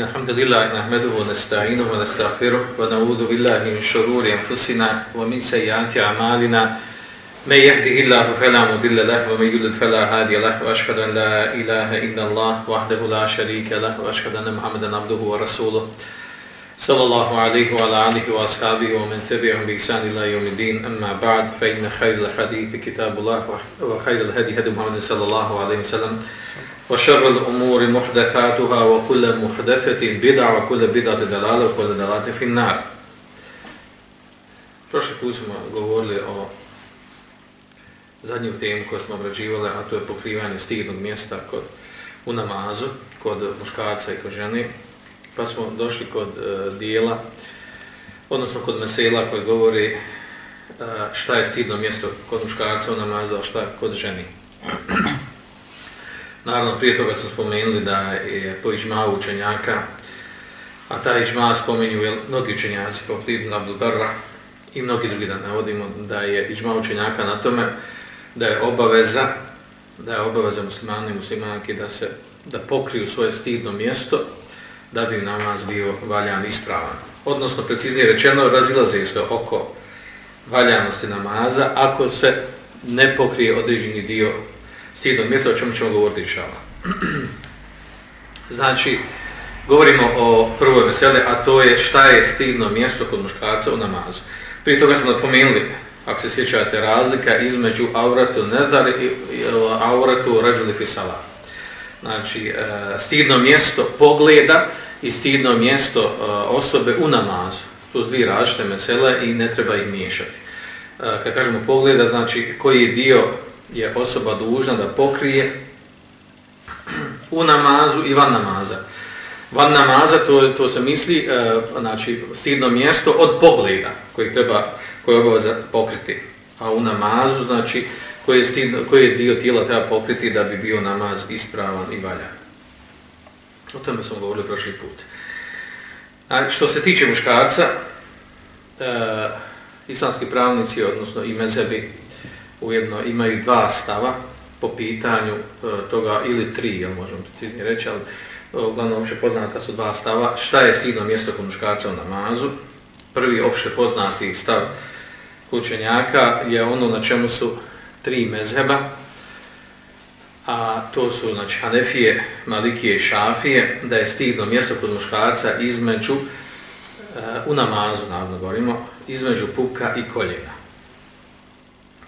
إن الحمد لله نحمده ونستعينه ونستغفره ونعوذ بالله من شرور أنفسنا ومن سيئات أعمالنا. من يهده الله فلا مضل له ومن يضلل فلا هادي له. وأشهد أن لا إله إلا الله وحده لا شريك له. وأشهد أن محمدا عبده ورسوله صلى الله عليه وعلى آله وأصحابه ومن تبعهم بإحسان إلى يوم الدين. أما بعد فإن خير الحديث كتاب الله وخير الهدي هدي محمد صلى الله عليه وسلم. وشر الأمور محدثاتها وكل محدثة بدع وكل بدعة دلالة وكل دلالة في النار Prošli put smo govorili o zadnju temu koju smo obrađivali, a to je pokrivanje stignog mjesta kod, u namazu, kod muškarca i kod žene. Pa smo došli kod uh, dijela, odnosno kod mesela koji govori uh, šta je stidno mjesto kod muškarca u namazu, a šta kod ženi. Naravno, prije toga smo spomenuli da je po ižmavu učenjaka, a ta ižma spomenju je mnogi učenjaci, poput Ibn Abdul Barra i mnogi drugi da navodimo, da je ižma učenjaka na tome da je obaveza, da je obaveza muslimani i muslimanki da se da pokriju svoje stidno mjesto da bi namaz bio valjan ispravan. Odnosno, preciznije rečeno, razilaze se oko valjanosti namaza ako se ne pokrije određeni dio stidnog mjesta, o čemu ćemo govoriti inšala. znači, govorimo o prvoj veseli, a to je šta je stidno mjesto kod muškarca u namazu. Prije toga smo napomenuli, ako se sjećate, razlika između avratu nezar i eh, avratu rađuli fisala. Znači, eh, stidno mjesto pogleda i stidno mjesto eh, osobe u namazu. To su dvije različite mesele i ne treba ih miješati. Kad kažemo pogleda, znači koji dio je osoba dužna da pokrije u namazu i van namaza. Van namaza to, to se misli, e, znači stidno mjesto od pogleda koji treba, koji je obaveza pokriti. A u namazu, znači, koji je, stidno, koji je dio tijela treba pokriti da bi bio namaz ispravan i valjan. O tome smo govorili prošli put. A što se tiče muškarca, e, islamski pravnici, odnosno i mezebi, ujedno imaju dva stava po pitanju e, toga, ili tri, jel možemo preciznije reći, ali e, uglavnom opće poznata su dva stava. Šta je stidno mjesto kod muškarca u namazu? Prvi opšte poznati stav kućenjaka je ono na čemu su tri mezheba, a to su znači, Hanefije, Malikije i Šafije, da je stidno mjesto kod muškarca između, uh, u namazu, naravno govorimo, između pupka i koljena.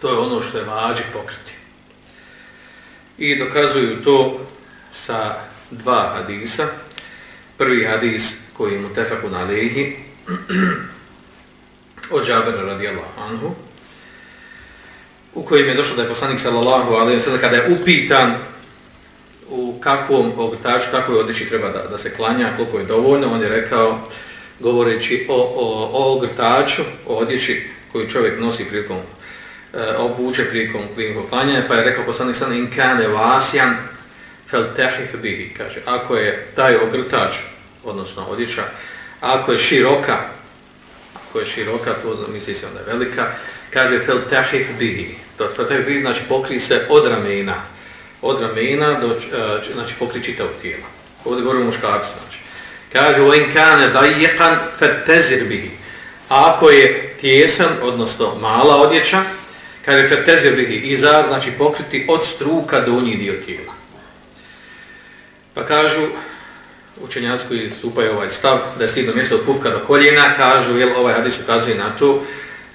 To je ono što je vađi pokriti. I dokazuju to sa dva hadisa. Prvi hadis koji mu tefaku na lehi, od Džabera radijallahu anhu, u kojem je došlo da je poslanik sallallahu alaihi wa sallam kada je upitan u kakvom ogrtaču, kakvoj odjeći treba da, da se klanja, koliko je dovoljno, on je rekao, govoreći o, o, o ogrtaču, o odjeći koju čovjek nosi prilikom Eh, obuče prilikom klinikog klanjanja, pa je rekao poslanik sada in kane vasjan fel tehif bihi, kaže, ako je taj ogrtač, odnosno odjeća, ako je široka, ako je široka, to misli se onda je velika, kaže fel tehif bihi. To fel tehif bihi znači pokri se od ramena. Od ramena do eh, znači pokri čitav tijelo. Ovdje govorimo muškarcu znači. Kaže o in kana dayiqan tezir bihi. Ako je tjesan, odnosno mala odjeća, kaže feteze bihi izar znači pokriti od struka do donji dio tijela. Pa kažu učenjaci koji stupaju ovaj stav da je stidno mjesto od pupka do koljena, kažu jel ovaj hadis ukazuje na to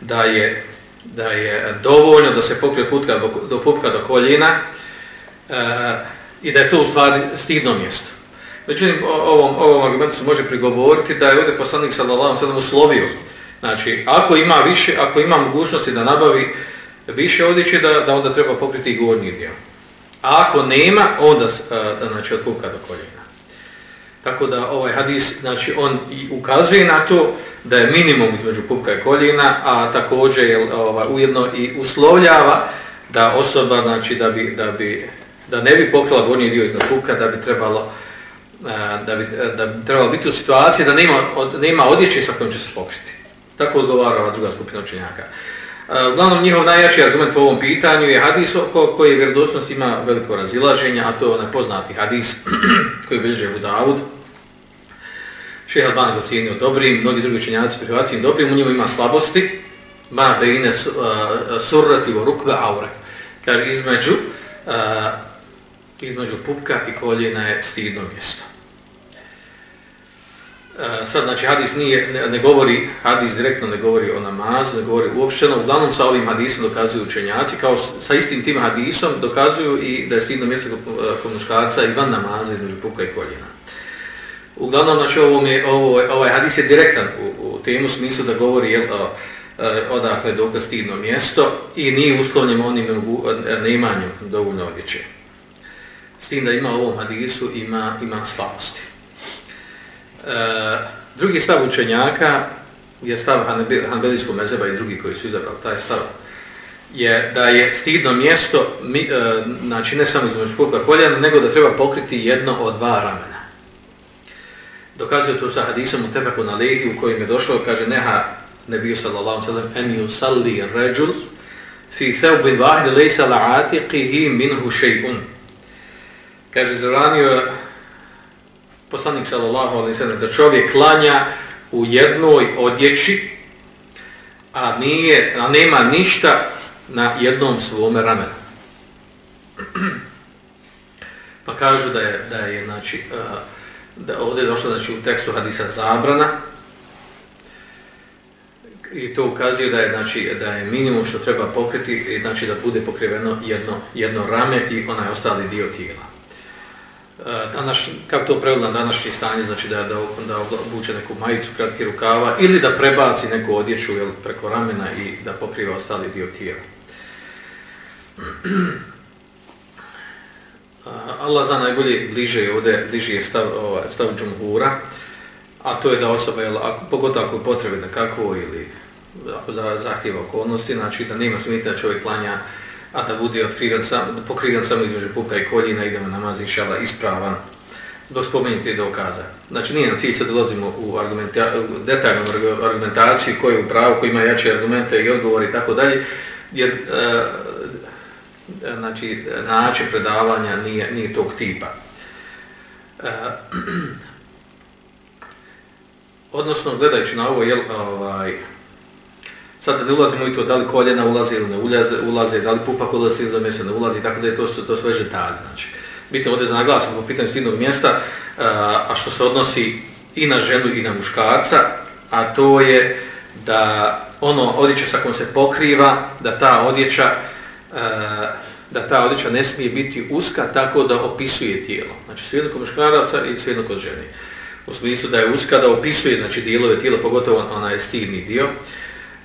da je da je dovoljno da se pokrije putka do, do pupka do koljena e, i da je to u stvari stidno mjesto. Međutim, ovom, ovom argumentu se može prigovoriti da je ovdje poslanik sallallahu sallam uslovio. Znači, ako ima više, ako ima mogućnosti da nabavi više odjeće, da, da onda treba pokriti i gornji dio. A ako nema, onda znači, od pupka do koljena. Tako da ovaj hadis, znači on i ukazuje na to da je minimum između pupka i koljena, a također je ovaj, ujedno i uslovljava da osoba, znači da bi, da bi da ne bi pokrila gornji dio iznad pupka, da bi trebalo da bi, da bi trebalo biti u situaciji da nema, od, nema odjeće sa kojim će se pokriti. Tako odgovara ova druga skupina učenjaka. Eh, uglavnom, njihov najjači argument po ovom pitanju je hadis oko koji vjerodosnost ima veliko razilaženje, a to je onaj poznati hadis koji bilježe u Davud, Šeha Albani ga ocijenio dobrim, mnogi drugi učenjaci prihvatili dobrim, u njemu ima slabosti, ma beine eh, surrati vo rukve aure, kar između, uh, između pupka i koljena je stidno mjesto. E, sad, znači, hadis nije, ne, ne govori, hadis direktno ne govori o namazu, ne govori uopšteno, uglavnom sa ovim hadisom dokazuju učenjaci, kao sa istim tim hadisom dokazuju i da je stidno mjesto e, kod muškarca i van namaza između puka i koljena. Uglavnom, znači, ovo je, ovo, ovaj hadis je direktan u, u temu smislu da govori jel, o, e, odakle dokaz stidno mjesto i nije uslovnjem onim neimanjem dovoljno odjeće. S tim da ima u ovom hadisu, ima, ima slabosti. E, drugi stav učenjaka je stav Hanbelijskog mezeba i drugi koji su izabrali taj stav je da je stidno mjesto, mi, e, znači ne samo između kuka koljena, nego da treba pokriti jedno od dva ramena. Dokazuje to sa hadisom u Tefeku na Lehi u kojim je došlo, kaže neha nebiju sallallahu sallam en yusalli ređul fi thawbin vahdi lejsa la'atiqihi minhu še'un. Kaže, zabranio poslanik sallallahu alaihi sallam da čovjek klanja u jednoj odjeći, a, nije, a nema ništa na jednom svome ramenu. pa kažu da je, da je znači, da ovdje je došlo znači, u tekstu hadisa zabrana i to ukazuje da je znači da je minimum što treba pokriti znači da bude pokriveno jedno jedno rame i onaj ostali dio tijela. E, današnji, danas kako to prevelo na današnje stanje znači da da da obuče neku majicu kratki rukava ili da prebaci neku odjeću jel, preko ramena i da pokriva ostali dio tijela. Allah zna najbolje bliže je ovdje, bliže je stav, ovaj, stav džumhura, a to je da osoba, jel, ako, pogotovo ako je potrebna kakvo ili ako za, zahtjeva okolnosti, znači da nema smita da čovjek klanja, a da bude otkriven sam, pokriven samo između pupka i koljina i da mu namaz inšala ispravan, dok spomenite dokaza. Znači nije nam cilj sad dolazimo u, argumenta, u detaljnu argumentaciju koji je u pravu, koji ima jače argumente i odgovori i tako dalje, jer e, znači način predavanja nije nije tog tipa. E, odnosno gledajući na ovo jel, ovaj sad da ne ulazimo u to da li koljena ulaze ili ne ulaze, ulaze da li pupak ulazi ili da ne ulazi, tako da je to, to sve detalj, znači. Bitno ovdje da naglasim po pitanju stidnog mjesta, a što se odnosi i na ženu i na muškarca, a to je da ono odjeća sa kojom se pokriva, da ta odjeća e, da ta odjeća ne smije biti uska tako da opisuje tijelo. Znači svijedno kod muškaraca i svijedno kod žene. U smislu da je uska da opisuje znači, dijelove tijela, pogotovo onaj stidni dio.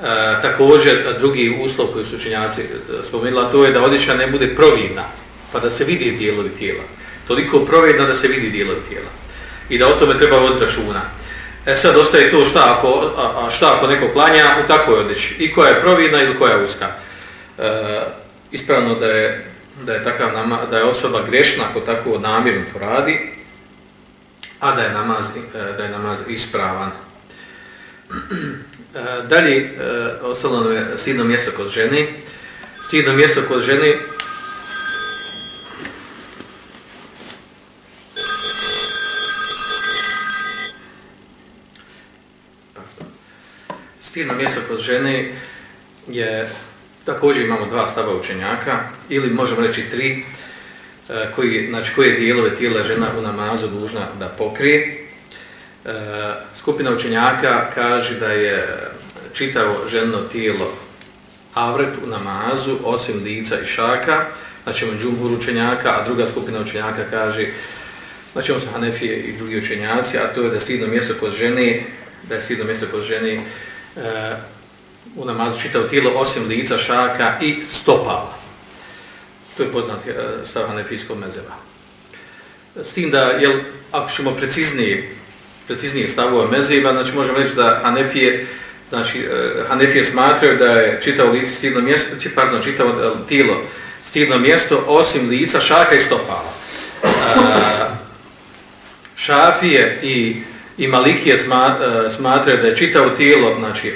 E, također, drugi uslov koji su učenjaci e, spomenula, to je da odjeća ne bude providna, pa da se vidi dijelovi tijela. Toliko providna da se vidi dijelovi tijela. I da o tome treba voditi računa. E sad ostaje to šta ako, a, šta ako neko klanja u takvoj odjeći. I koja je providna ili koja je uska. E, ispravno da je da je takav nama, da je osoba grešna ako tako namjerno to radi, a da je namaz e, da je namaz ispravan. E, dalje e, ostalo nam je sidno mjesto kod žene. Sidno mjesto kod žene Stidno mjesto kod žene je Također imamo dva stava učenjaka, ili možemo reći tri, e, koji, znači koje dijelove tijela žena u namazu dužna da pokrije. E, skupina učenjaka kaže da je čitavo ženo tijelo avret u namazu, osim lica i šaka, znači međumhur džumhur učenjaka, a druga skupina učenjaka kaže, znači on se Hanefije i drugi učenjaci, a to je da je stidno mjesto kod žene, da je stidno mjesto kod žene, e, u namazu čitao tijelo osim lica, šaka i stopala. To je poznat e, stav hanefijskog mezeva. S tim da, jel, ako ćemo preciznije, preciznijih stavova mezeva, znači možemo reći da hanefije, znači, e, hanefije smatraju da je čitao lice stidno mjesto, pardon, čitao e, tijelo stidno mjesto osim lica, šaka i stopala. E, Šafije i, i malikije e, smatraju da je čitao tijelo, znači,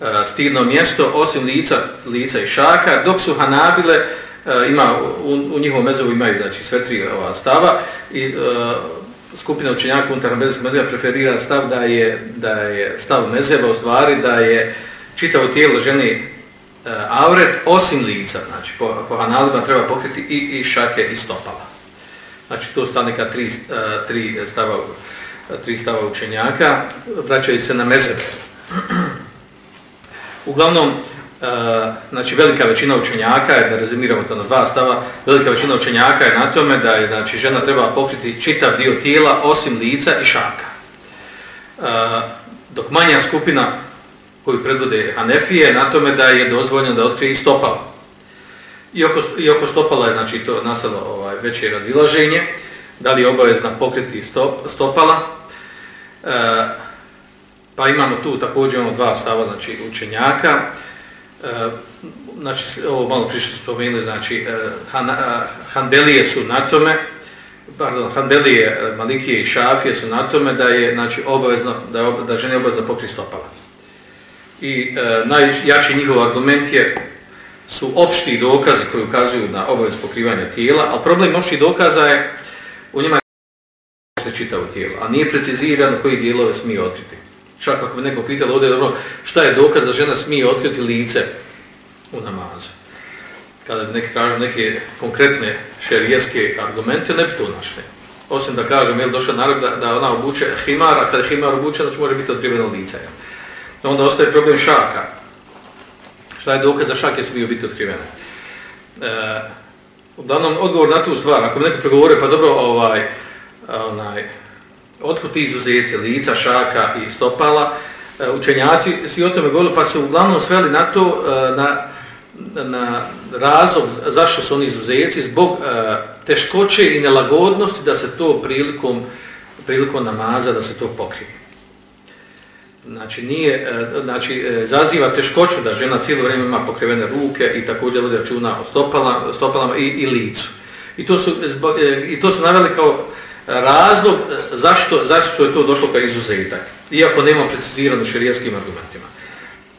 E, stidno mjesto osim lica, lica i šaka, dok su Hanabile, e, ima, u, u njihovom mezovu imaju znači, sve tri ova stava, i, uh, skupina učenjaka unutar Hanbelijskog mezeba preferira stav da je, da je stav mezeba u stvari da je čitavo tijelo žene e, auret osim lica, znači po, po analima treba pokriti i, i šake i stopala. Znači to sta neka tri, e, tri, stava, tri stava učenjaka, vraćaju se na mezebe. Uglavnom, Eh, znači velika većina učenjaka, da rezimiramo to na dva stava, velika većina učenjaka je na tome da je znači žena treba pokriti čitav dio tijela osim lica i šaka. E, dok manja skupina koju predvode Hanefije na tome da je dozvoljeno da otkrije i oko i oko stopala je znači to nastalo ovaj veće razilaženje, da li je obavezna pokriti stop, stopala. e, pa imamo tu također imamo dva stava znači učenjaka. E, znači, ovo malo prišli spomenuli, znači, e, han, e, uh, Hanbelije su na tome, pardon, Hanbelije, Malikije i Šafije su na tome da je, znači, obavezno, da, je, da žene obavezno pokri stopala. I e, najjači njihov argument je, su opšti dokazi koji ukazuju na obavez pokrivanja tijela, a problem opštih dokaza je, u njima je čitavo tijelo, a nije precizirano koji dijelove smije otkriti. Čak ako bi neko pitalo ovdje, dobro, šta je dokaz da žena smije otkriti lice u namazu? Kada bi neki kažu neke konkretne šerijeske argumente, ne bi to našli. Osim da kažem, je li došla narod da, da ona obuče himar, a kada je himar obuče, znači može biti otkriveno lice. Ja. Onda ostaje problem šaka. Šta je dokaz da šake smiju biti otkrivene? E, uglavnom, odgovor na tu stvar, ako bi neko pregovore, pa dobro, ovaj, onaj, otkud ti izuzeci lica, šaka i stopala, e, učenjaci svi o tome govorili, pa su uglavnom sveli na to, e, na, na razlog zašto su oni izuzeci, zbog e, teškoće i nelagodnosti da se to prilikom, prilikom namaza, da se to pokrije. Znači, nije, znači, zaziva teškoću da žena cijelo vrijeme ima pokrivene ruke i također vodi računa o stopala, stopalama i, i licu. I to, su, I to su naveli kao razlog e, zašto, zašto je to došlo kao izuzetak, iako nema precizirano šerijetskim argumentima.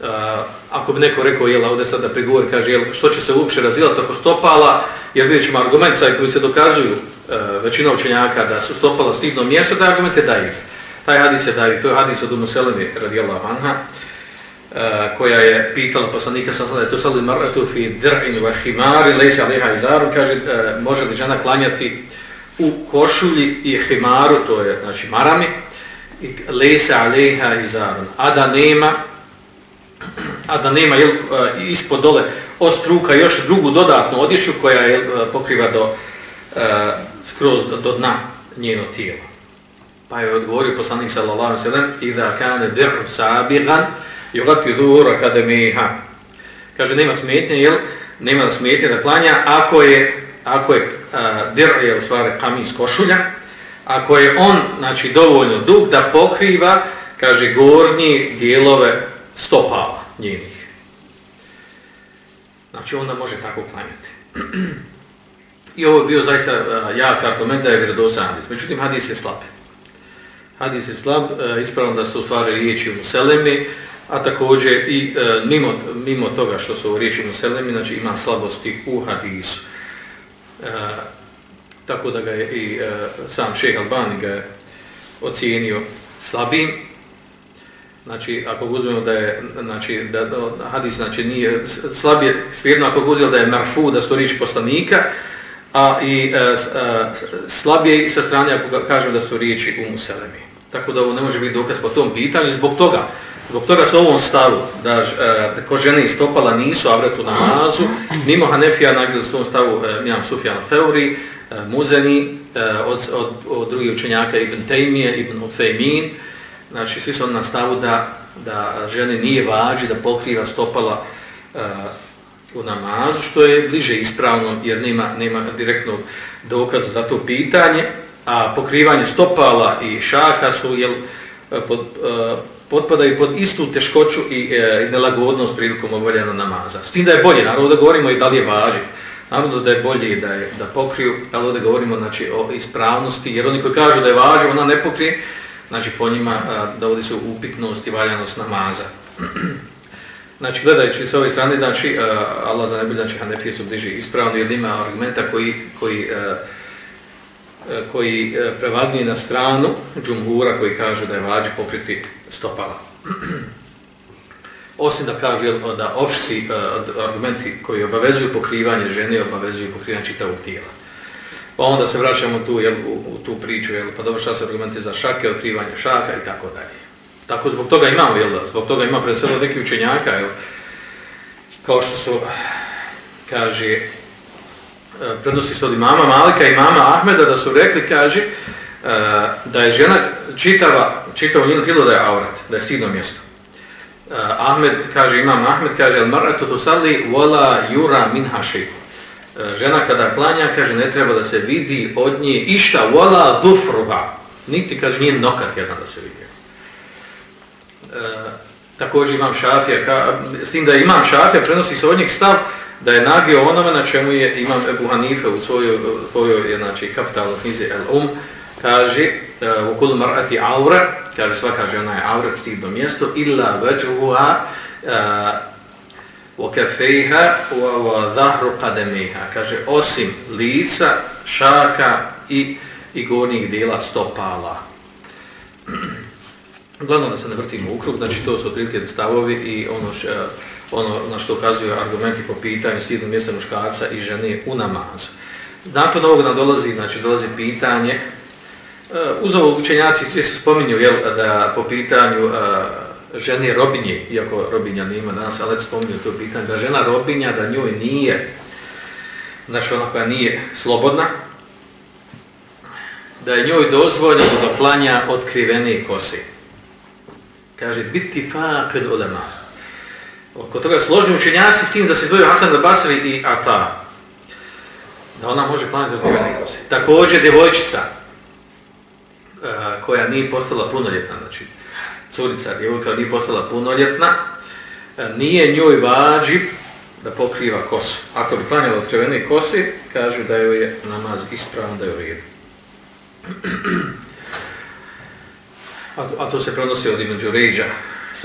Uh, ako bi neko rekao, jel, ovdje sada prigovor, kaže, jel, što će se uopće razilati oko stopala, jer vidjet ćemo argument sad koji se dokazuju uh, većina učenjaka da su stopala stidno mjesto, da argument je dajiv. Taj hadis je dajiv, to je hadis od Umuselemi, radijela Vanha, uh, koja je pitala poslanika, sam sada to sad li maratu fi dr'in wa himari, lejse aliha izaru, kaže, uh, može li žena klanjati u košulji i himaru, to je znači marami, i lesa aleha izarun, a da nema, a da nema jel, e, ispod dole od struka još drugu dodatnu odjeću koja je e, pokriva do, uh, skroz do, do dna njeno tijelo. Pa je odgovorio poslanik sallallahu sallam i da kane dir'u sabiqan i ugati dhuhur akademiha. Kaže, nema smetnje, jel? Nema smetnje da klanja ako je ako je dir je u stvari kamis košulja, ako je on znači dovoljno dug da pokriva, kaže, gornji dijelove stopala njenih. Znači, onda može tako klanjati. I ovo je bio zaista jak argument da je vjerodosan hadis. Međutim, hadis je slab. Hadis je slab, ispravno da su u stvari riječi u Muselemi, a također i e, mimo, mimo toga što su riječi u Muselemi, znači ima slabosti u hadisu. E, tako da ga je i e, sam šeh Albani ga je ocijenio slabim. Znači, ako uzmemo da je, znači, da, da hadis, znači, nije slabije, svjedno ako uzmemo da je marfu, da sto riječi poslanika, a i eh, e, slabije sa strane ako kažem da su riječi u Muselemi. Tako da ovo ne može biti dokaz po tom pitanju. Zbog toga, Zbog toga su ovom stavu da, e, da ko žene istopala nisu avretu namazu, mimo Hanefija najbolji su ovom stavu e, Mijam Sufjan Feuri, e, Muzeni, e, od, od, od drugih učenjaka Ibn Tejmije, Ibn Ufejmin, znači svi su na stavu da, da žene nije vađi da pokriva stopala uh, u namazu, što je bliže ispravno jer nema, nema direktnog dokaza za to pitanje, a pokrivanje stopala i šaka su jel, e, pod, uh, potpadaju pod istu teškoću i, e, i nelagodnost prilikom obavljena namaza. S tim da je bolje, naravno da govorimo i da li je važi. Naravno da je bolje da, je, da pokriju, ali da govorimo znači, o ispravnosti, jer oni koji kažu da je važi, ona ne pokrije, znači po njima a, dovodi se upitnost i valjanost namaza. znači, gledajući s ove strane, znači, a, Allah za nebi, znači, Hanefije su bliži ispravni, jer ima argumenta koji, koji a, koji e, prevagni na stranu džumhura koji kaže da je vađi pokriti stopala. Osim da kaže da opšti e, argumenti koji obavezuju pokrivanje žene, obavezuju pokrivanje čitavog tijela. Pa onda se vraćamo tu, jel, u, u tu priču, jel, pa dobro šta se argumenti za šake, otkrivanje šaka i tako dalje. Tako zbog toga imamo, jel, zbog toga ima pred sve neki učenjaka, jel, kao što su, kaže, e, prednosi se od imama Malika i imama Ahmeda da su rekli, kaže, e, da je žena čitava, čitavo njeno tijelo da je aurat, da je stidno mjesto. Uh, Ahmed, kaže, imam Ahmed, kaže, al maratu tu sali yura minha min Uh, e, Žena kada klanja, kaže, ne treba da se vidi od nje išta wala zufruha. Niti, kaže, nije nokat jedna da se vidi. Uh, također imam šafija, ka, s tim da imam šafija, prenosi se od njeg stav da je nagio onome na čemu je imam Ebu Hanife u svojoj, svojoj znači, kapitalnoj knjizi El Um, kaže eh, u kulu marati aura, kaže svaka žena je aurat stidno mjesto, illa veđuha u kefejha u zahru kademeha, kaže osim lica, šaka i, i gornjih dijela stopala. Glavno da se ne vrtimo u krug, znači to su otprilike stavovi i ono, š, eh, ono na što ukazuju argumenti po pitanju stidnog mjesta muškarca i žene u namazu. Nakon ovog nam dolazi, znači dolazi pitanje, Eh, uz ovo učenjaci gdje se spominju jel, da po pitanju uh, žene robinje, iako robinja nima danas, ali spominju to pitanje, da žena robinja, da njoj nije, znači ona koja nije slobodna, da je njoj dozvoljeno da planja otkrivene kose kaže biti faqid ulema. Oko toga složni učenjaci s tim da se izvoju Hasan da Basri i Ata. Da ona može planiti otkrivene kose. Također djevojčica Eh, koja nije postala punoljetna, znači curica, djevojka nije postala punoljetna, uh, nije njoj vađib da pokriva kosu. Ako bi planjala od krevene kose, kažu da joj je namaz ispravan, da je u redu. a to, a to se prenosi od Ibn Đuređa,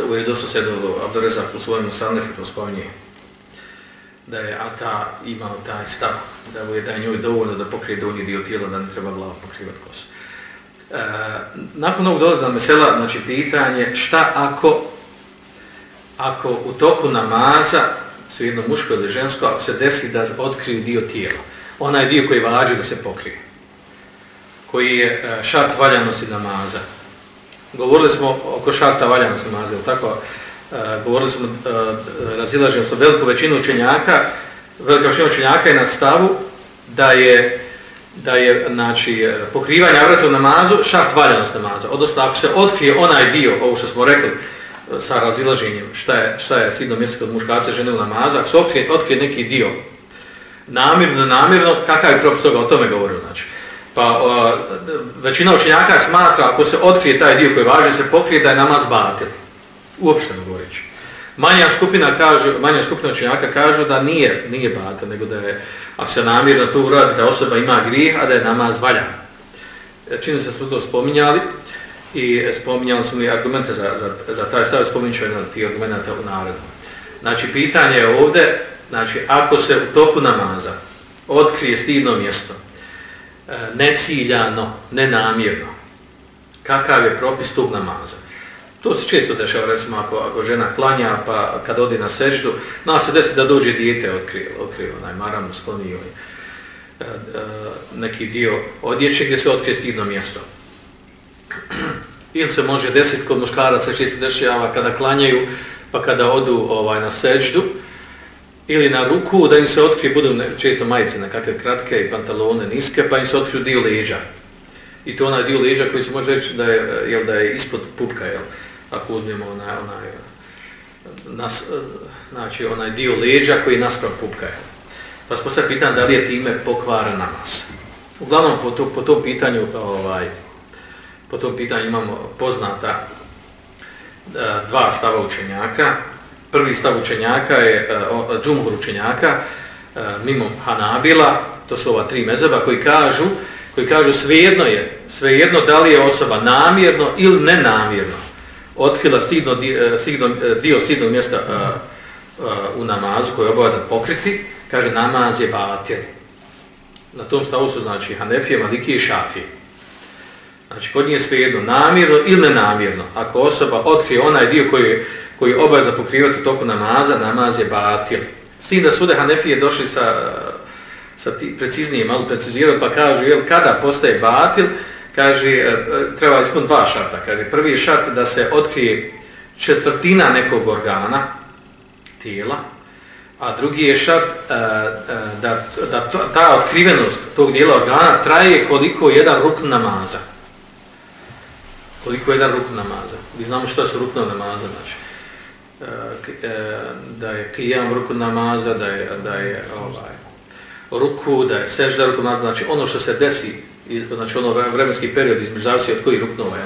u Eridosu se do Abdurezak u svojom Sanefu to spominje, da je Ata imao taj stav, da je da je njoj dovoljno da pokrije donji dio tijela, da ne treba glava pokrivati kosu. E, nakon ovog dolazi na mesela, znači pitanje, šta ako, ako u toku namaza, svejedno muško ili žensko, ako se desi da otkriju dio tijela, onaj dio koji važi da se pokrije, koji je eh, šart valjanosti namaza, govorili smo oko šarta valjanosti namaza, tako, eh, govorili smo uh, razilaženje veliku većinu učenjaka, velika većina učenjaka je na stavu da je da je znači e, pokrivanje avrata u namazu šart valjanost namaza. Odnosno, ako se otkrije onaj dio, ovo što smo rekli e, sa razilaženjem, šta je, šta je sidno mjesto kod muškarca žene u namazu, ako se otkrije, otkrije neki dio namirno, namirno, kakav je propis toga, o tome govorio, znači. Pa o, većina učenjaka smatra, ako se otkrije taj dio koji važi, se pokrije da je namaz batil. Uopšte ne govoreći. Manja skupina kaže, manja skupina učenjaka kažu da nije, nije batil, nego da je, ako se namjerno to uradi, da osoba ima grijeh, a da je namaz valjan. E, Čini se su to spominjali i spominjali smo i argumente za, za, za taj stav, spominjali ću jedan od tih argumenta u narodu. Znači, pitanje je ovdje, znači, ako se u toku namaza otkrije stidno mjesto, e, neciljano, nenamjerno. Kakav je propis tog namaza? To se često dešava, recimo, ako, ako žena klanja, pa kad odi na seždu, nas se desi da dođe dijete, otkrije, otkrije onaj maram, sklonio je e, neki dio odjeće gdje se otkrije stidno mjesto. Ili se može desiti kod muškaraca, često dešava kada klanjaju, pa kada odu ovaj na seždu, ili na ruku da im se otkrije, budu često majice nekakve kratke i pantalone niske, pa im se otkriju dio leđa. I to onaj dio leđa koji se može reći da je, jel, da je ispod pupka, jel, ako uzmemo onaj, onaj, nas, znači onaj dio leđa koji je naspram pupka. Pa smo se pitam da li je time pokvara namaz. Uglavnom po, to, po tom pitanju ovaj, po tom pitanju imamo poznata e, dva stava učenjaka, prvi stav učenjaka je e, džumhur učenjaka e, mimo Hanabila, to su ova tri mezeba koji kažu koji kažu svejedno je, svejedno da li je osoba namjerno ili nenamjerno otkrila stidno, e, stidno, e, dio stidnog mjesta a, a, u namazu koji je obavezan pokriti, kaže namaz je batil. na tom stavu su znači Hanefije, Maliki i Šafije. Znači, kod nije svejedno, namjerno ili nenamjerno. Ako osoba otkrije onaj dio koji, koji obaveza pokrivati toku namaza, namaz je batil. S tim da sude Hanefije došli sa, sa ti, preciznije, malo precizirati, pa kažu, jel, kada postaje batil, kaže, e, e, treba ispun dva šarta. Kaže, prvi je šart da se otkrije četvrtina nekog organa, tijela, a drugi je šart e, da, da to, ta otkrivenost tog dijela organa traje koliko jedan ruk namaza. Koliko jedan ruk namaza. Vi znamo što su rukna namaza, znači. Da je kijam ruku namaza, da je, da je ovaj, ruku, da je sežda ruku namaza, znači ono što se desi, i, znači ono vremenski period između zavisi od kojih ruknova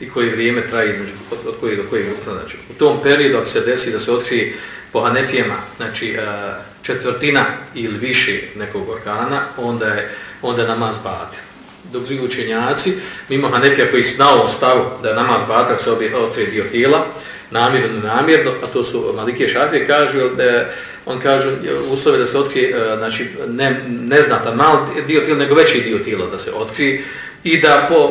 i koje vrijeme traje između od, od kojih do kojih rukna. Znači, u tom periodu ako se desi da se otkrije po Hanefijama, znači e, četvrtina ili više nekog organa, onda je onda namaz batil. Dok drugi učenjaci, mimo Hanefija koji su na ovom stavu da je namaz batil, se obje otkrije dio tijela, namjerno, namjerno, a to su Malike Šafije, kažu da e, on kaže uslove da se otkrije, e, znači ne, neznatan mal dio tijela, nego veći dio tijela da se otkrije, i da po,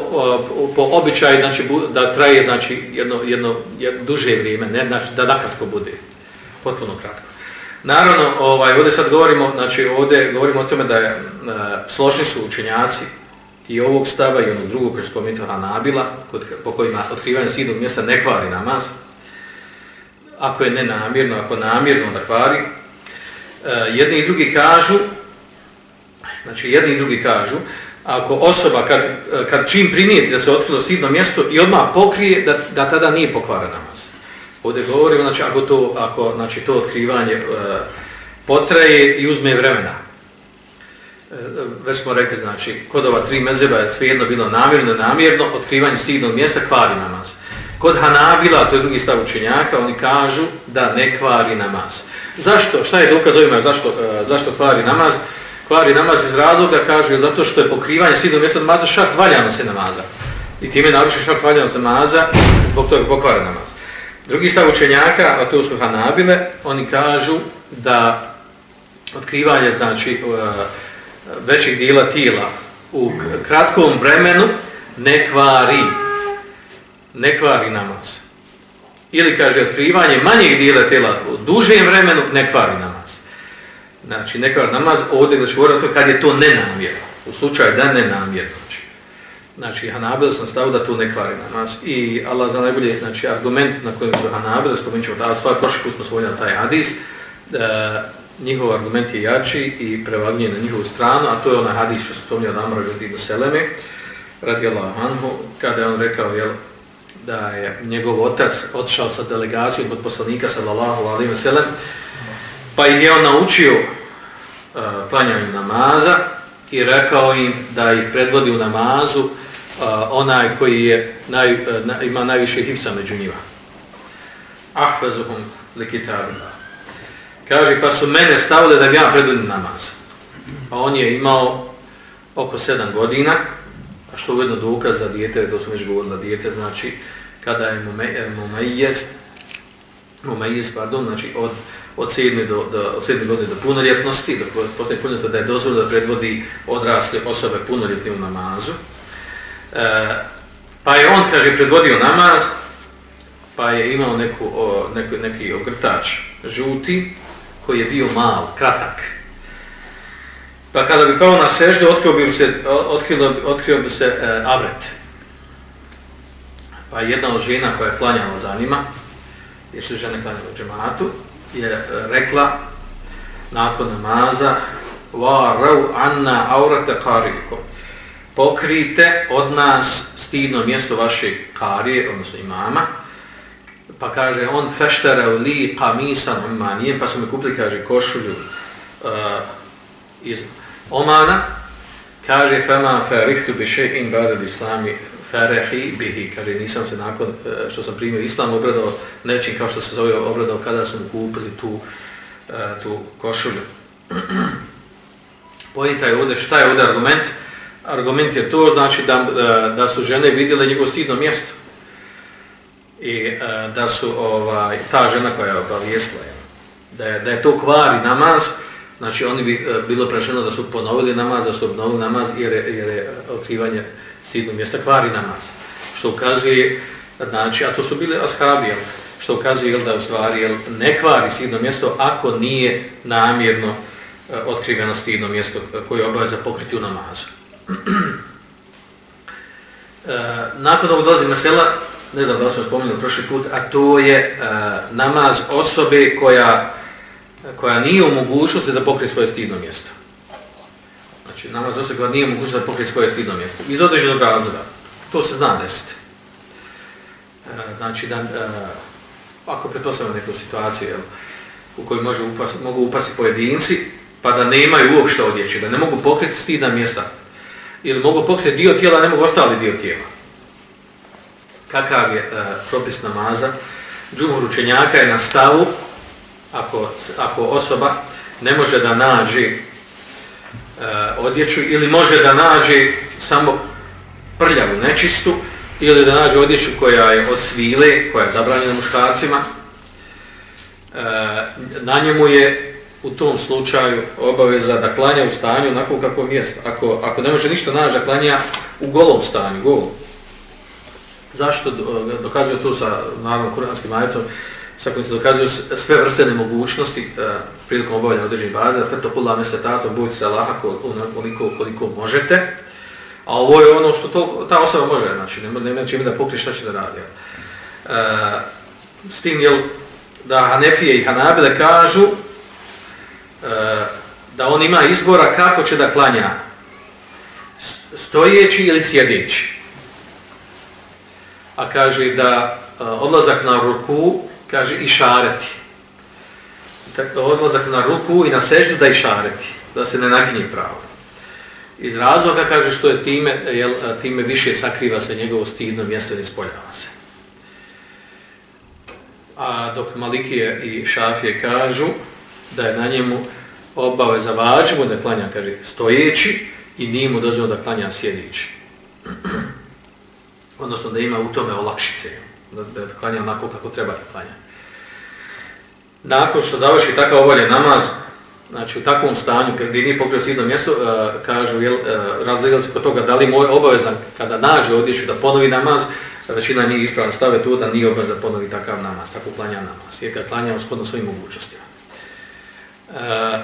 po običaju znači, da traje znači, jedno, jedno, jedno duže vrijeme, ne, znači, da nakratko bude, potpuno kratko. Naravno, ovaj, ovdje sad govorimo, znači ovdje govorimo o tome da je, e, složni su učenjaci i ovog stava i onog drugog koji spomenuti Hanabila, kod, po kojima otkrivanje sidog mjesta ne kvari namaz, ako je nenamjerno, ako namjerno da kvari, e, jedni i drugi kažu, znači jedni i drugi kažu, ako osoba kad, kad čim primijeti da se otkrilo stidno mjesto i odmah pokrije da, da tada nije pokvara namaz. Ovdje govorimo, znači, ako to, ako, znači, to otkrivanje e, potraje i uzme vremena. E, već smo rekli, znači, kod ova tri mezeba je svejedno bilo namjerno, namjerno, otkrivanje stidnog mjesta kvari namaz. Kod Hanabila, to je drugi stav učenjaka, oni kažu da ne kvari namaz. Zašto? Šta je dokaz ovima zašto, uh, zašto kvari namaz? kvari namaz iz razloga, kaže, zato što je pokrivanje sidnog mjesta namaza šart valjano se namaza. I time naruši šart valjano se namaza, zbog toga pokvara namaz. Drugi stav učenjaka, a to su Hanabile, oni kažu da otkrivanje, znači, uh, većeg dijela tijela u kratkom vremenu ne kvari, ne kvari namaz. Ili kaže, otkrivanje manjeg dijela tela u dužem vremenu ne kvari namaz. Znači, ne kvari namaz ovdje znači, govori to kad je to nenamjerno. U slučaju da nenamjerno. Znači, znači Hanabil sam stavio da to ne kvari namaz. I Allah za najbolje znači, argument na kojem su Hanabil, spomenut ćemo ta stvar, prošli put smo svojili taj hadis, da njihov argument je jači i prevagnije na njihovu stranu, a to je onaj hadis što se spomnio od Amra Seleme, radi Allahu Anhu, kada je on rekao jel, da je njegov otac otišao sa delegacijom kod poslanika sallallahu alaihi wa sallam, Pa ih je on naučio uh, klanjanju namaza i rekao im da ih predvodi u namazu uh, onaj koji je naj, uh, na, ima najviše hifsa među njima. Ahfazuhum likitabila. Kaže, pa su mene stavili da bi ja predvodim namaz. Pa on je imao oko sedam godina, što što ujedno dokaz za dijete, to sam već govorili da dijete, znači kada je e, mumejez, mumejez, pardon, znači od od sedme do, do, od sedme godine do punoljetnosti, do postoje punoljetnosti da je dozvoljeno da predvodi odrasle osobe punoljetne u namazu. E, pa je on, kaže, predvodio namaz, pa je imao neku, o, neku, neki ogrtač žuti, koji je bio mal, kratak. Pa kada bi pao na seždu, otkrio bi se, otkrio, otkrio bi se e, avret. Pa jedna od žena koja je klanjala za njima, jer su žene klanjale u džematu, je e, rekla nakon namaza wa raw anna aurata qarikum. Pokrite od nas stidno mjesto vaše karije odnosno imama. Pa kaže on feštara li qamisan umanijem pa su mi kupili kaže košulju uh, iz Omana kaže fama farihtu bi shay'in ba'da islami farahi bihi, kaže, nisam se nakon e, što sam primio islam obradao nečim kao što se zove obradao kada sam kupili tu, e, tu košulju. Pojenta je ovdje, šta je ovdje argument? Argument je to, znači da, e, da su žene vidjele njegovo stidno mjesto. I da su ovaj, ta žena koja je obavijesla, da je, da je to kvari namaz, znači oni bi e, bilo prešeno da su ponovili namaz, da su obnovili namaz jer je, jer je otkrivanje stidnog mjesta kvari namaz. Što ukazuje, znači, a to su bili ashabi, što ukazuje jel, da u stvari jel, ne kvari stidno mjesto ako nije namjerno e, otkriveno stidno mjesto koje je obaveza pokriti u namazu. e, nakon ovog dolazi mesela, ne znam da smo spomenuli prošli put, a to je e, namaz osobe koja, koja nije u mogućnosti da pokrije svoje stidno mjesto. Znači, namaz osobe koja nije u mogućnosti da pokrije svoje stidno mjesto. Iz određenog razloga. To se zna desiti. E, znači, da, uh, ako pretpostavljamo neku situaciju jel, u kojoj može upas, mogu upasti pojedinci, pa da nemaju uopšte odjeće, da ne mogu pokriti stidna mjesta, ili mogu pokriti dio tijela, ne mogu ostali dio tijela. Kakav je e, propis namaza? Džumhur učenjaka je na stavu, ako, ako osoba ne može da nađe e, odjeću, ili može da nađe samo prljavu, nečistu, ili da nađe odjeću koja je od svile, koja je zabranjena muškarcima, e, na njemu je u tom slučaju obaveza da klanja u stanju onako kako je mjesto. Ako, ako ne može ništa naći da klanja u golom stanju, golom. Zašto dokazuje to sa naravno kuranskim ajetom, sa kojim se dokazuju sve vrste nemogućnosti uh, prilikom obavljanja određenih bada, feto hula mesetatom, bujte se Allaha ono, koliko, koliko možete, A ovo je ono što to, ta osoba može, znači nema, nema čime da pokrije šta će da radi. Uh, s tim, jel, da Hanefije i Hanabile kažu uh, da on ima izbora kako će da klanja stojeći ili sjedeći. A kaže da odlazak na ruku, kaže i. Tako, odlazak na ruku i na seždu da i da se ne naginje pravo iz razloga, kaže, što je time, jel, time više sakriva se njegovo stidno mjesto i ispoljava se. A dok Malikije i Šafije kažu da je na njemu obave za da klanja, kaže, stojeći i nije mu dozvio da klanja sjedići. Odnosno da ima u tome olakšice, da, da klanja onako kako treba da klanja. Nakon što završi takav ovolje namaz, znači u takvom stanju gdje nije pokrio sidno mjesto, uh, kažu, jel, uh, razlika se kod toga da li moj obavezan kada nađe odjeću da ponovi namaz, većina njih ispravno stave tu da nije obavezan ponovi takav namaz, tako klanja namaz, jer ga klanja shodno svojim mogućnostima. E, uh,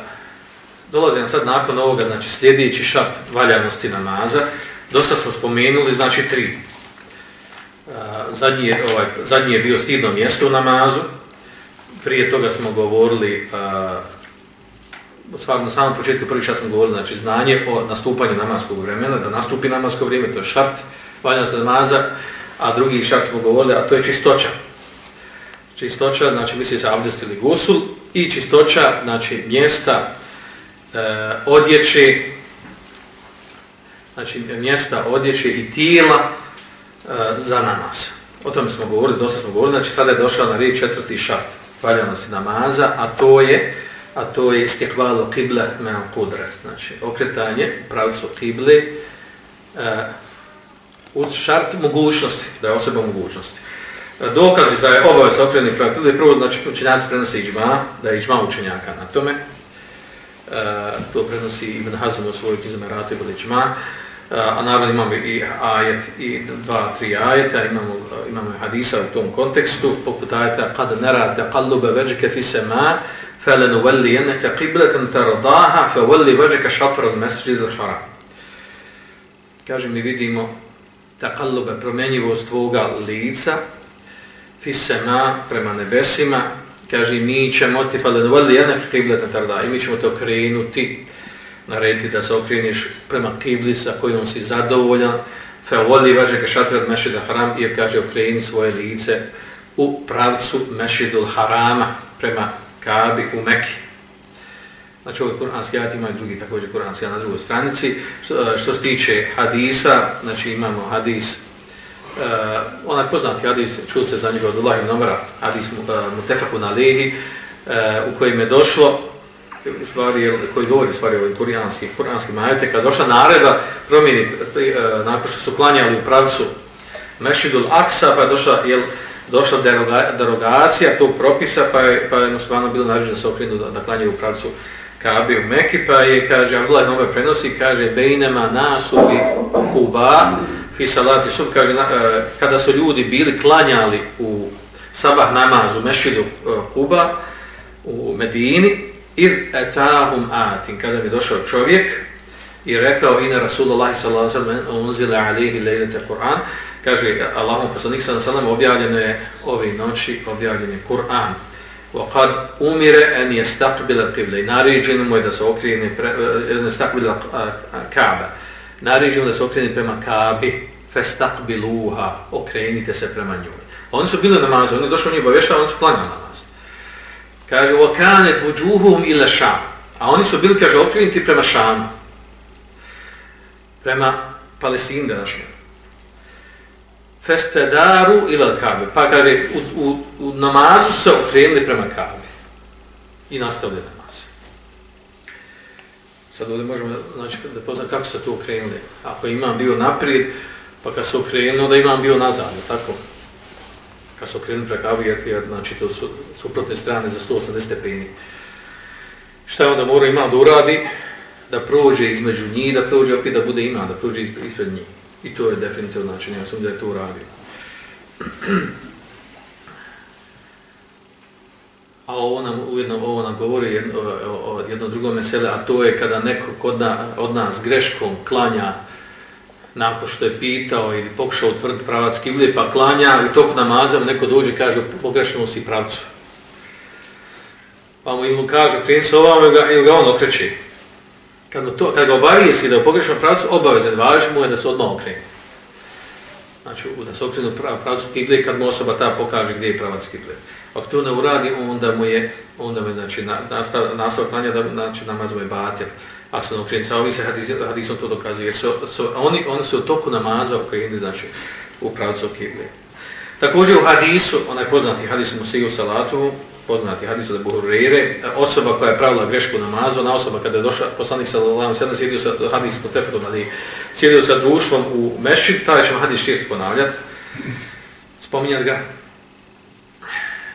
dolazi nam sad nakon ovoga, znači sljedeći šart valjanosti namaza, dosta smo spomenuli, znači tri. Zadnji, je, ovaj, zadnji je bio stidno mjesto u namazu, prije toga smo govorili uh, stvarno na samom početku prvi čas smo govorili, znači znanje o nastupanju namaskog vremena, da nastupi namasko vrijeme, to je šart, valjanost se namaza, a drugi šart smo govorili, a to je čistoća. Čistoća, znači misli se abdest ili gusul, i čistoća, znači mjesta e, odjeće, znači mjesta odjeće i tijela E, za namaz. O tome smo govorili, dosta smo govorili, znači sada je došao na riječ četvrti šart valjanosti namaza, a to je a to je istikvalo kible me kudret, znači okretanje pravcu kible uh, uz šart mogućnosti, da je osoba mogućnosti. E, dokazi da je obavez okretni pravcu kible, prvo, znači učenjaci prenosi iđma, da je iđma učenjaka na tome, uh, to prenosi Ibn Hazm u svojoj knjizme Ratu i iđma, Uh, a naravno imamo i ajet, i dva, tri ajeta, imamo, uh, imamo hadisa u tom kontekstu, poput ajeta, kad nera te kallube veđike fi sema, فَلَنُوَلِّيَنَّكَ قِبْلَةً تَرْضَاهَا فَوَلِّ وَجَكَ شَطْرَ الْمَسْجِدِ الْحَرَامِ Kaže mi vidimo takallube promenjivost tvoga lica fisema prema nebesima kaže mi ćemo ti فَلَنُوَلِّيَنَّكَ قِبْلَةً تَرْضَاهَا i mi ćemo te okrenuti narediti da se okreniš prema kibli sa kojom si zadovoljan, fe voli važe ka šatri od mešida haram, i kaže okreni svoje lice u pravcu mešidul harama prema kabi u Mekiji. Znači ovaj kuranski ajat ima i drugi također kuranski ajat na drugoj stranici. Što, e, što se tiče hadisa, znači imamo hadis, uh, onaj poznati hadis, čuli se za njega od Allah ibn Omara, hadis e, uh, Mutefaku na Lehi, uh, u kojem je došlo, u stvari, koji govori u stvari ovim kurijanskim, kurijanskim ajete, kada došla naredba promjeni, uh, e, nakon što su klanjali u pravcu Mešidul Aksa, pa je došla, jel, došla deroga, derogacija tog propisa, pa je, pa je muslimano bilo naređeno da se okrenu da, da klanjaju u pravcu Kabe u Meki, pa je, kaže, Abdullah Nove prenosi, kaže, bejnema nasubi Kuba, fi salati sub, kaže, e, kada su ljudi bili klanjali u sabah namazu mešidu e, Kuba, u Medini, ir etahum atin, kada mi došao čovjek i rekao ina Rasulullah sallallahu alaihi wa sallam unzile alihi lejlete Kur'an, kaže Allahum poslanik sallallahu alaihi wa sallam objavljeno je ove noći, objavljen je Kur'an. وقد امر ان يستقبل القبله ناريجن mu je da se okrene يستقبل الكعبه ناريجن da se okrene prema Kabi fastaqbiluha okrenite se prema njoj oni su bili na namazu oni došli oni obavještavali oni su klanjali namaz kaže وَكَانَتْ kanat wujuhum شَامُ a oni su bili kaže okrenuti prema Šamu prema Palestini današnjoj festedaru ila kabe. Pa kaže, u, u, u namazu se okrenuli prema kabe. I nastavili namaz. Sad ovdje možemo znači, da poznam kako se to okrenuli. Ako imam bio naprijed, pa kad se okrenuo da imam bio nazad, tako? Kad su okrenuli prekavi, jer, jer znači, to su suprotne strane za 180 stepeni. Šta je onda mora imam da uradi? Da prođe između njih, da prođe opet da bude imam, da prođe ispred njih. I to je definitivno znači, ja sam da je to uradio. A ovo nam, ujedno, ovo nam govori jedno, o, jedno drugo mesele, a to je kada neko kod na, od nas greškom klanja nakon što je pitao ili pokušao utvrditi pravac kibli, pa klanja i tok namaza, neko dođe i kaže pogrešimo si pravcu. Pa mu ili mu kaže, prije se ovam ili ga on okreće kad, to, kad ga obavijesi da je u pogrešnom pravcu, obavezan važi mu je da se odmah okrene. Znači, da se okrenu prav, pravcu kible, kad mu osoba ta pokaže gdje je pravac kible. Ako to ne uradi, onda mu je, onda mu je, znači, nastav, nastav klanja da, znači, namaz mu je. Ako se ne samo mi se hadisom, hadisom to dokazuje. So, so, oni, oni se u toku namaza okreni, znači, u pravcu kible. Također u hadisu, onaj poznati hadis mu Sigu Salatu, poznati hadis od Abu osoba koja je pravila grešku namazu, ona osoba kada je došla poslanik sallallahu alejhi ve sellem sjedio sa hadis kod ali sjedio sa društvom u mešhid, taj ćemo hadis šest ponavljati. Spominjati ga.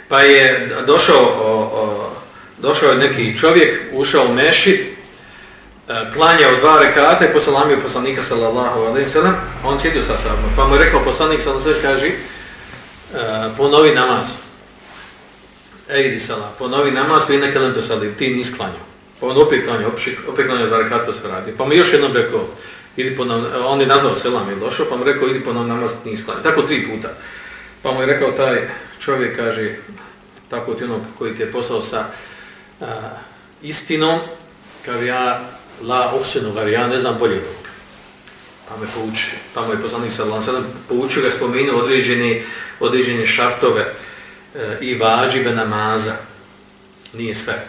Pa je došao o, o, došao je neki čovjek, ušao u mešhid, E, klanjao dva rekata i posalamio poslanika sallallahu alaihi ve sellem, on sjedio sa sabom. Pa mu je rekao poslanik sallallahu alaihi kaže: e, "Ponovi namaz." Ejdi sala, ponovi namaz, vi neke lento sali, ti nis klanjao. Pa on opet klanjao, opet klanjao dva rekata pa se radi. Pa mu još jednom rekao, idi ponov, e, on je nazvao selam i došao, pa mu rekao, idi ponovi namaz, nis klanjao. Tako tri puta. Pa mu je rekao taj čovjek, kaže, tako ti ono koji ti je poslao sa a, istinom, kaže, ja la uhsinu gar, ja ne znam bolje od Pa me pouči, pa mu je poslanik sa Lansadom, poučio ga, spomenuo određene, određene šartove, e, i vađibe namaza. Nije sve.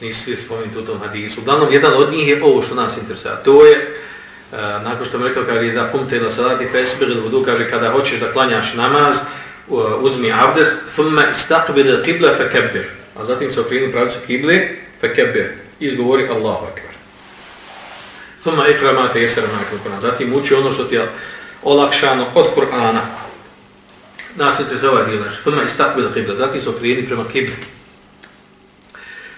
Nisu svi spomenuti u tom hadisu. Uglavnom, jedan od njih je ovo što nas interesuje. To je, e, nakon što mi rekao, kaže da kumte na salati fesbir ili vodu, kaže kada hoćeš da klanjaš namaz, uzmi abdest, thumma istakbir kible fekebir. A zatim se okreni pravcu kible fekebir. Izgovori Allahu akbar. Thumme ikramate jesera na Zatim uči ono što ti je olakšano od Kur'ana nas interesuje ovaj dio, znači, fama istakbila kibla, zatim su okrijeni prema kibli.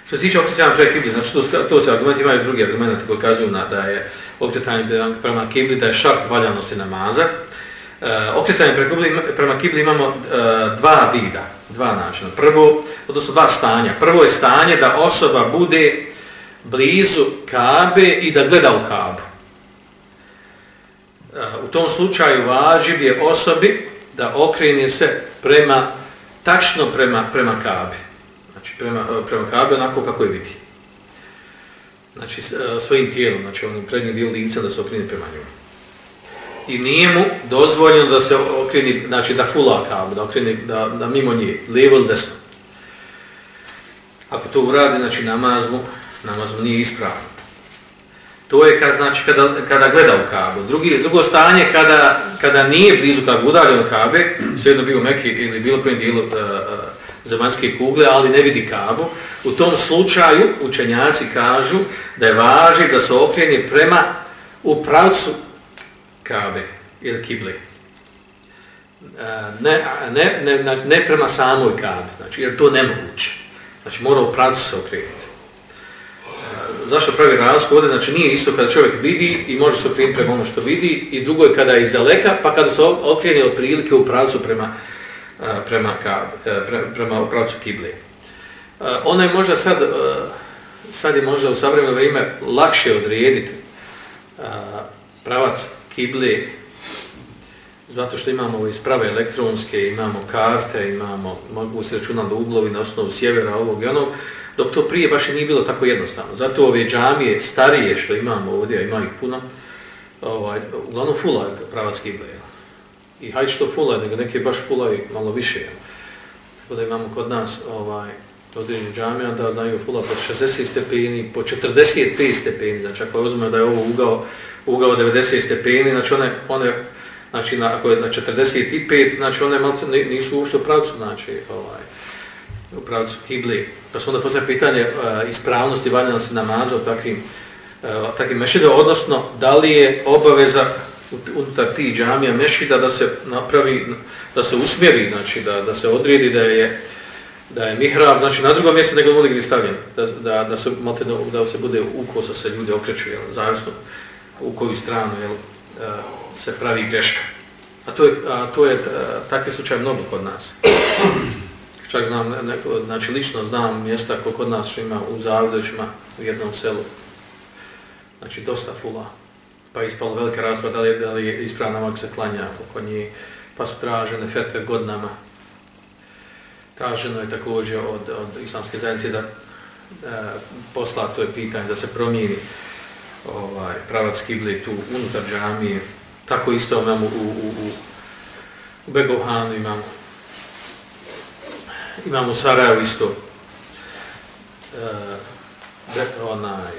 Što se tiče okretanja prema kibli, znači to, to se argument, imaju drugi argumenti koji kazuju na, da je okretanje prema kibli, da je šart valjanosti namaza. E, okretanje prema kibli, prema kibli imamo e, dva vida, dva načina. Prvo, odnosno dva stanja. Prvo je stanje da osoba bude blizu Kabe i da gleda u Kabu. E, u tom slučaju vađiv je osobi da okrene se prema, tačno prema, prema kabi. Znači, prema, e, prema kabi onako kako je vidi. Znači, e, svojim tijelom, znači onim prednjim dio lica da se okrene prema njom. I nije mu dozvoljeno da se okrene, znači da fula kabu, da okrene, da, da mimo nje, lijevo ili desno. Ako to uradi, znači namaz mu, namaz mu nije ispravan. To je kad, znači, kada, kada gleda u Kabu. Drugi, drugo stanje, kada, kada nije blizu Kabe, udaljen od Kabe, svejedno bio Meki ili bilo kojem dijelu uh, zemaljske kugle, ali ne vidi Kabu, u tom slučaju učenjaci kažu da je važi da se okreni prema u pravcu Kabe ili Kible. Uh, ne, ne, ne, ne prema samoj Kabe, znači, jer to nemoguće. Znači, mora u pravcu se okrenuti zašto pravi razliku ovdje, znači nije isto kada čovjek vidi i može se okrenuti prema ono što vidi i drugo je kada je iz daleka, pa kada se okrene od prilike u pravcu prema, prema, ka, pre, prema u pravcu kiblije. Ona je možda sad, sad je možda u savremeno vrijeme lakše odrijediti pravac kiblije zato što imamo ove elektronske, imamo karte, imamo, mogu se računati uglovi na osnovu sjevera ovog i onog, dok to prije baš nije bilo tako jednostavno. Zato ove džamije starije što imamo ovdje, ima ih puno, ovaj, uglavnom fula pravac kible. I hajde što fula, nego neke baš fula i malo više. Tako da imamo kod nas ovaj, određenje džamija da daju fula po 60 stepeni, po 45 stepeni, znači ako uzme da je ovo ugao, ugao 90 stepeni, znači one, one znači na, ako je na 45, znači one malo nisu uopšte u pravcu, znači ovaj, u pravcu kibli. Pa su onda postoje pitanje uh, ispravnosti valjanosti namaza u takvim, uh, takvim mešidama, odnosno da li je obaveza unutar tih džamija mešida da se napravi, da se usmjeri, znači da, da se odredi da je da je mihrab, znači na drugom mjestu nego ovdje gdje stavljen, da, da, da, se, da se bude ukosa se ljudi okreću, jel, zavisno u koju stranu jel, uh, se pravi greška. A to je, a to je takvi slučaj mnogo kod nas. Čak znam, neko, znači lično znam mjesta ko kod nas ima u Zavidovićima u jednom selu. Znači dosta fula. Pa je ispalo velika razva da li, da li je ispravna mak se klanja oko nje. Pa su tražene fetve godinama. Traženo je također od, od islamske zajednice da e, posla to je pitanje da se promijeni ovaj, pravac kibli tu unutar džamije Tako isto imamo u, u, u, u Begovhanu imamo. Imamo u Sarajevo isto. E, be, onaj,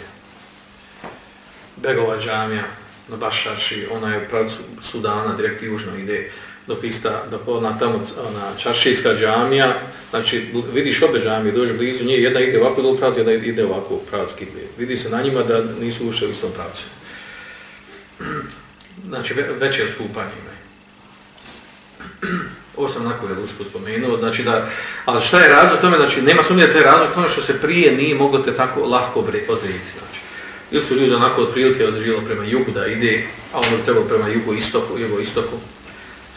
Begova džamija na Bašarši, ona je prav Sudana, direkt južno ide, dok, ista, dok ona tamo, ona Čaršijska džamija, znači vidiš obe džamije, dođe blizu nje, jedna ide ovako dolu pravcu, jedna ide ovako u. Vidi se na njima da nisu ušli u istom pravcu znači veće odstupanje imaju. Ovo sam onako je usput spomenuo, znači da, ali šta je razlog tome, znači nema sumnje da je razlog tome što se prije nije moglo te tako lahko odrediti, znači. Ili su ljudi onako od prilike određivali prema jugu da ide, a ono trebalo prema jugu istoku, jugo istoku,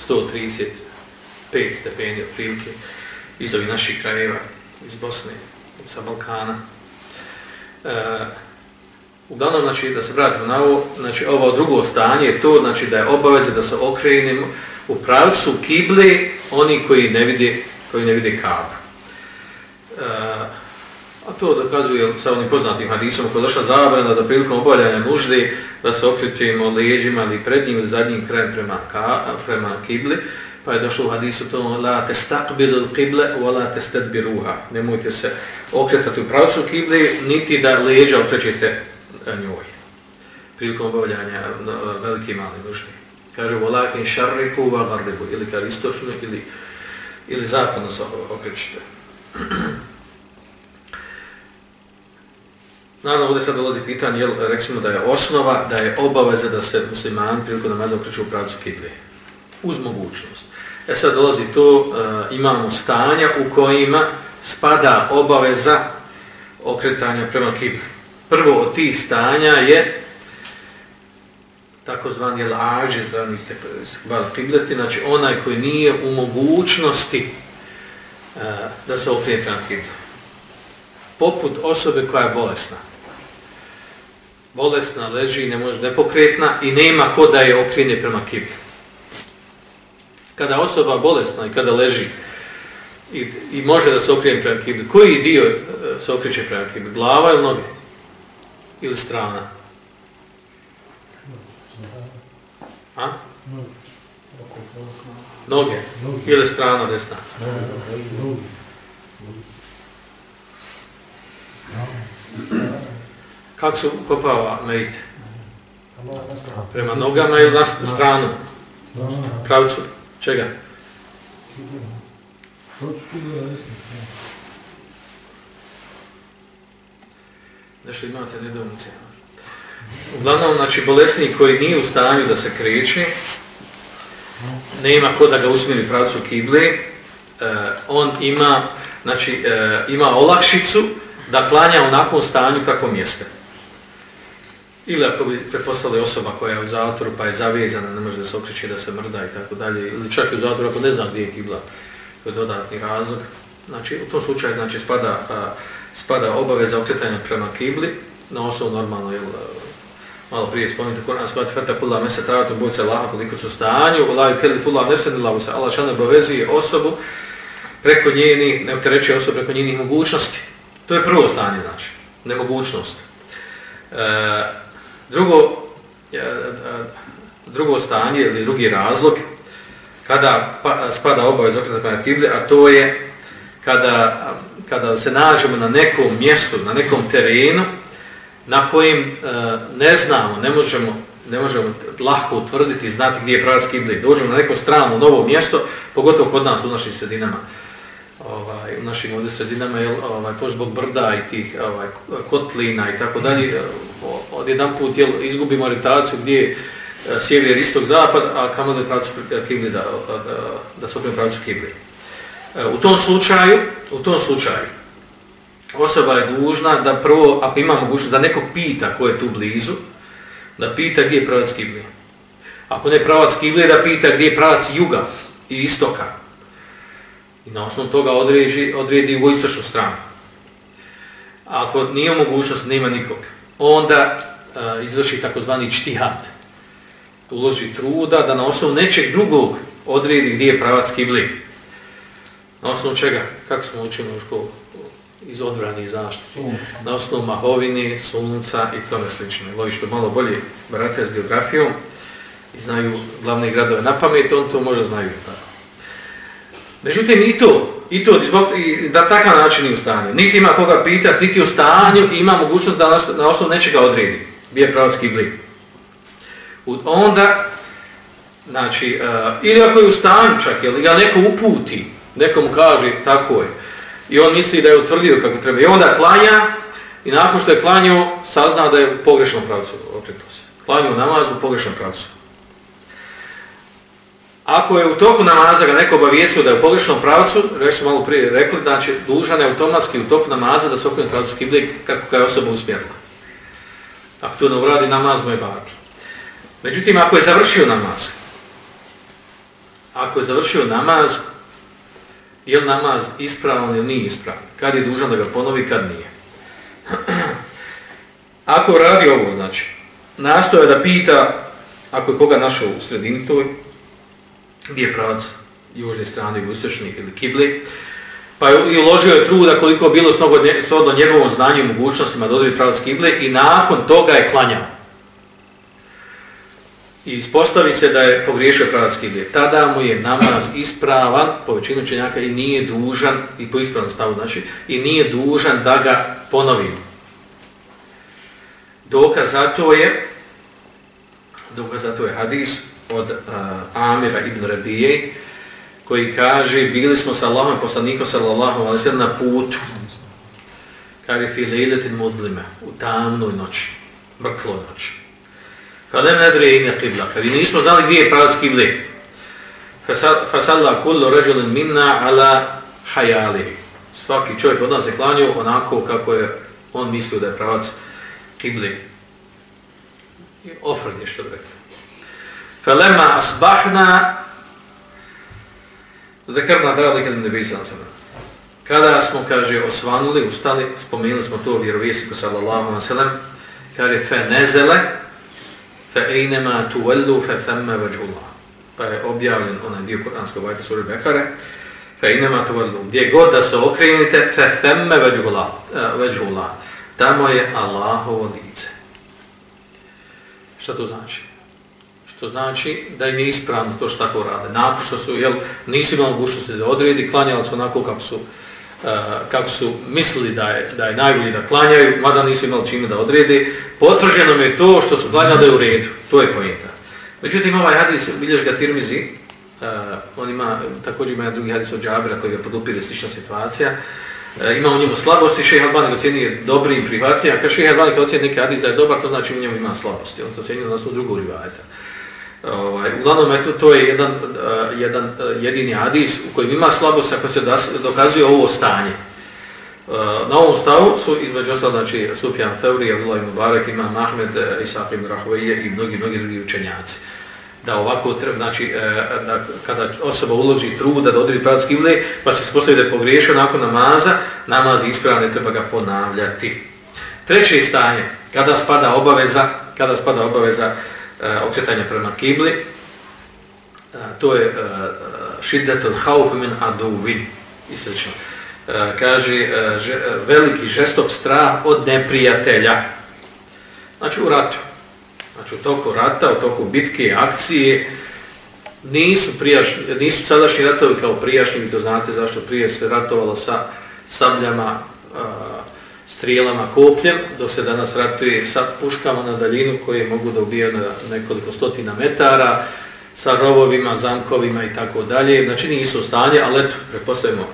135 stepeni od prilike iz ovih naših krajeva, iz Bosne, sa Balkana. E, Uglavnom, znači, da se vratimo na ovo, znači, ovo drugo stanje je to, znači, da je obaveza da se okrenemo u pravcu kible oni koji ne vide, koji ne vide kabu. E, a to dokazuje sa onim poznatim hadisom, ako došla zabrana da prilikom obavljanja nužde da se okrećemo leđima ili prednjim ili zadnjim krajem prema, ka, prema kibli, pa je došlo u hadisu to la testaqbilu al-qibla wa la tastadbiruha. Nemojte se okretati u pravcu kible, niti da leđa okrećete E, njoj prilikom obavljanja e, e, velike i male nužde. Kaže, volakin šarriku va garribu, ili kad istočno, ili, ili zapadno se okrećite. Naravno, ovdje sad dolazi pitanje, jel, reksimo da je osnova, da je obaveza da se musliman prilikom namaza okreću u pravcu kible. Uz mogućnost. E sad dolazi to, e, imamo stanja u kojima spada obaveza okretanja prema kibli prvo od tih stanja je takozvani lađer, da niste hvala kibleti, znači onaj koji nije u mogućnosti uh, da se okrije prema kibli. Poput osobe koja je bolesna. Bolesna, leži, ne može nepokretna i nema ko da je okrenje prema kibli. Kada osoba bolesna i kada leži i, i može da se okrije prema kibli, koji dio uh, se okriče prema kibli? Glava ili noge? Ili strana? A? Noge. Ili strana desna? Kako se kopava mejte? Prema nogama ili na stranu? Pravcu? Čega? Nešto imate nedomice. Uglavnom, znači, bolesnik koji nije u stanju da se kreće, nema ko da ga usmjeri pravcu kible, eh, on ima, znači, eh, ima olakšicu da klanja u nakon stanju kakvom jeste. ili ako bi preposlali osoba koja je u zatvoru pa je zavezana, ne može da se okreće da se mrda i tako dalje, ili čak i u zatvoru ako ne zna gdje je kibla, to je dodatni razlog. Znači, u tom slučaju znači, spada, a, spada obaveza okretanja prema kibli, na osnovu normalno, jel, e, malo prije spomenuti Kur'an, skvati fata kulla mese ta'atu bojca Allaha koliko su stanju, Allahi kelli fulla nefseni lavu se, Allah šan obavezuje osobu preko njeni, ne te reći osobu preko njenih mogućnosti. To je prvo stanje, znači, nemogućnost. E, drugo, e, e, drugo stanje ili drugi razlog, kada pa, spada obavez okretanja prema kibli, a to je kada, kada se nađemo na nekom mjestu, na nekom terenu, na kojim e, ne znamo, ne možemo, ne možemo lahko utvrditi i znati gdje je pravac kibli. Dođemo na neko strano, novo mjesto, pogotovo kod nas u našim sredinama, ovaj, u našim ovdje sredinama, jel, ovaj, po zbog brda i tih ovaj, kotlina i tako dalje, od jedan put jel, izgubimo orijentaciju gdje je sjever, istog, zapad, a kamo da je pravac kibli, da, da, da se opet pravac kibli. E, u tom slučaju, u tom slučaju, osoba je dužna da prvo, ako ima mogućnost, da neko pita ko je tu blizu, da pita gdje je pravac kiblije. Ako ne pravac kiblije, da pita gdje je pravac juga i istoka. I na osnovu toga odredi, odredi u istočnu stranu. Ako nije mogućnost, nema nikog, onda a, izvrši takozvani čtihad. Uloži truda da na osnovu nečeg drugog odredi gdje je pravac kiblije. Na osnovu čega? Kako smo učili u školu? iz odbrane i zaštite. Na osnovu mahovine, sunca i tome slično. Lovi što malo bolje barate s geografijom i znaju glavne gradove na pamet, on to može znaju. Tako. Međutim, i to, i to i da takav način je u stanju. Niti ima koga pitati, niti u stanju i ima mogućnost da na osnovu nečega odredi. Bije pravatski blik. Onda, znači, uh, ili ako je u stanju čak, ili ga neko uputi, nekom kaže, tako je, i on misli da je utvrdio kako treba. I onda klanja i nakon što je klanjao, sazna da je u pogrešnom pravcu okretao se. Klanjao namaz u pogrešnom pravcu. Ako je u toku namaza ga neko obavijestio da je u pogrešnom pravcu, reći smo malo prije rekli, znači dužan je automatski u toku namaza da se okrenu pravcu kibli kako ga je osoba usmjerila. Ako to ne uradi, namaz mu je baki. Međutim, ako je završio namaz, ako je završio namaz, je li namaz ispravan ili nije ispravan, kad je dužan da ga ponovi, kad nije. Ako radi ovo, znači, nastoje da pita, ako je koga našao u sredini toj, gdje je pravac južne strane, jugoistočni ili kibli, pa je i uložio je truda koliko je bilo svodno njegovom znanju i mogućnostima da odredi pravac kibli i nakon toga je klanjao i ispostavi se da je pogriješio pravac kiblije, tada mu je namaz ispravan, po većinu čenjaka, i nije dužan, i po ispravnom stavu, znači, i nije dužan da ga ponovi. Dokaz za to je, dokaz za to je hadis od uh, Amira ibn Rabije, koji kaže, bili smo sa Allahom poslanikom sallallahu alaihi sallam na putu, kaže, fi lejletin muzlime, u tamnoj noći, mrkloj noći. Falem nedre ime qibla. Kad nismo znali gdje je pravac kibli. Fasalla kullu ređulin minna ala hajali. Svaki čovjek od nas je klanio onako kako je on mislio da je pravac kible. I ofrnje što bi rekli. Falema asbahna Zekrna dali kad ne bi sam. Kada smo, kaže, osvanuli, ustali, spomenuli smo to vjerovjesniku sallallahu alaihi wa sallam, kaže, fe nezele, fa تُوَلُّ فَثَمَّ fa thamma pa je objavljen onaj dio kuranskog vajta sure Bekare. fa تُوَلُّ gdje god da se okrenite, fa thamma اللَّهِ. Tamo je Allahovo lice. Šta to znači? Što znači da im je ispravno to što tako rade. Nakon što su jel nisi imali mogućnosti da odredi klanjali su onako kako su Uh, kako su mislili da je, da je najbolji da klanjaju, mada nisu imali čime da odrede, potvrđeno mi je to što su klanjali da je u redu. To je pojenta. Međutim, ovaj hadis, bilješ ga Tirmizi, uh, on ima, također ima drugi hadis od Džabira koji ga podupire slična situacija, uh, ima u njemu slabosti, šeha Albani ga je dobri i a kad šeha Albani ga ocjeni neki hadis da je dobar, to znači u njemu ima slabosti. On to ocjenio na osnovu drugog rivajeta. Ovaj, uglavnom, eto, to je jedan, uh, jedan uh, jedini hadis u kojem ima slabost ako se das, dokazuje ovo stanje. Eh, na ovom stavu su između ostalo, znači, Sufjan Theuri, Abdullah i Mubarak, Imam Ahmed, Isaac ibn Rahvije i mnogi, mnogi drugi učenjaci. Da ovako treba, znači, da kada osoba uloži truda da odredi pravac kible, pa se spostavi da je pogriješio nakon namaza, namaz ispravan, ne treba ga ponavljati. Treće stanje, kada spada obaveza, kada spada obaveza Eh, okretanje prema kibli, eh, to je uh, šiddetul hauf min aduvin i sl. Kaže, veliki žestok strah od neprijatelja. Znači u ratu. Znači u toku rata, u toku bitke, akcije, nisu, prijašnji, nisu sadašnji ratovi kao prijašnji, vi to znate zašto prije se ratovalo sa sabljama, strijelama kopljem, dok se danas ratuje sa puškama na daljinu koje mogu da ubijaju na nekoliko stotina metara, sa rovovima, zamkovima i tako dalje. Znači nisu isto stanje, ali eto, prepostavimo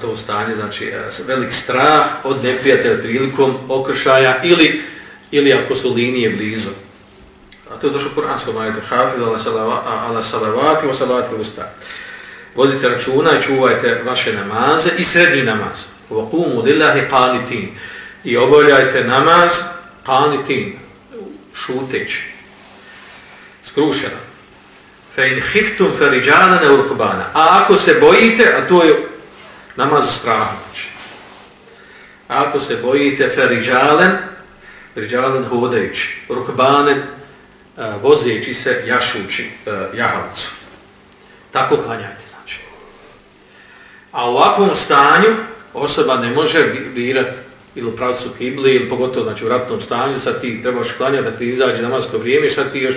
to stanje, znači velik strah od neprijatelja prilikom okršaja ili, ili ako su linije blizu. A to je došlo kuranskom ajetu, hafid ala salavati wa salavati usta. Vodite računa i čuvajte vaše namaze i srednji namaz. وَقُومُ لِلَّهِ قَانِتِينَ I obavljajte namaz qanitin, šuteći, skrušeno. فَإِنْ خِفْتُمْ فَرِجَالَنَ اُرْكُبَانَ A ako se bojite, a to je namaz straha, znači. Ako se bojite فَرِجَالَنَ riđalen hodajući, rukbanen vozeći se, jašući jahalcu. Tako klanjajte, znači. A u ovakvom stanju, osoba ne može birati ili u pravcu kibli, ili pogotovo znači, u ratnom stanju, sad ti trebaš klanjati da ti izađe namasko vrijeme, sad ti još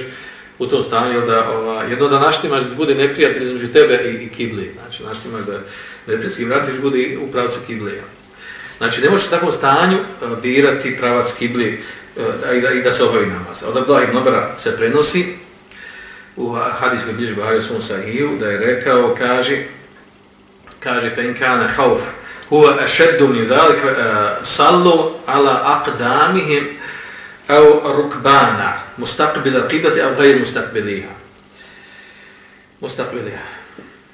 u tom stanju da ova, jedno da naštimaš da bude neprijatelj između tebe i, i kibli. Znači naštimaš da neprijateljski vratiš bude u pravcu kibli. Znači ne možeš u takvom stanju uh, birati pravac kibli uh, i, da, i da se obavi namaz. Od Abdullah ibn Obara se prenosi u hadijskoj bližbi Hariju Svom Sahiju da je rekao, kaže, kaže, fe kana hauf, huwa ashaddu min zalik eh, sallu ala aqdamihim aw rukbana mustaqbil qiblati aw ghayr mustaqbiliha. Mustaqbiliha.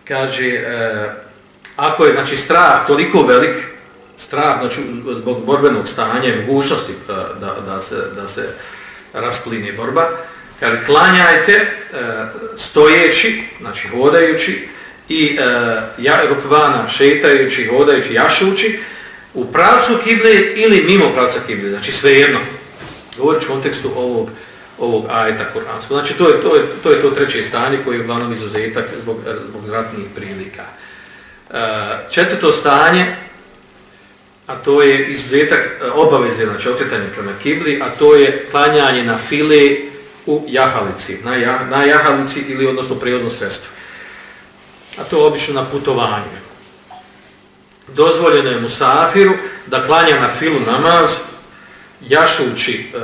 Kaže uh, ako je znači strah toliko velik strah znači zbog borbenog stanja i mogućnosti uh, da, da se da se rasklini borba kaže klanjajte uh, stojeći znači hodajući i uh, ja, rukvana šetajući, hodajući, jašući u pravcu kible ili mimo pravca kible, znači svejedno. Govorit ću u kontekstu ovog, ovog ajeta koranskog. Znači to je to, je, to je to treće stanje koje je uglavnom izuzetak zbog, e, zbog ratnih prilika. Uh, četvrto stanje, a to je izuzetak obaveze, znači okretanje prema kibli, a to je klanjanje na file u jahalici, na, ja, na jahalici ili odnosno prevozno sredstvo a to je obično na putovanju. Dozvoljeno je Musafiru da klanja na filu namaz, jašući e,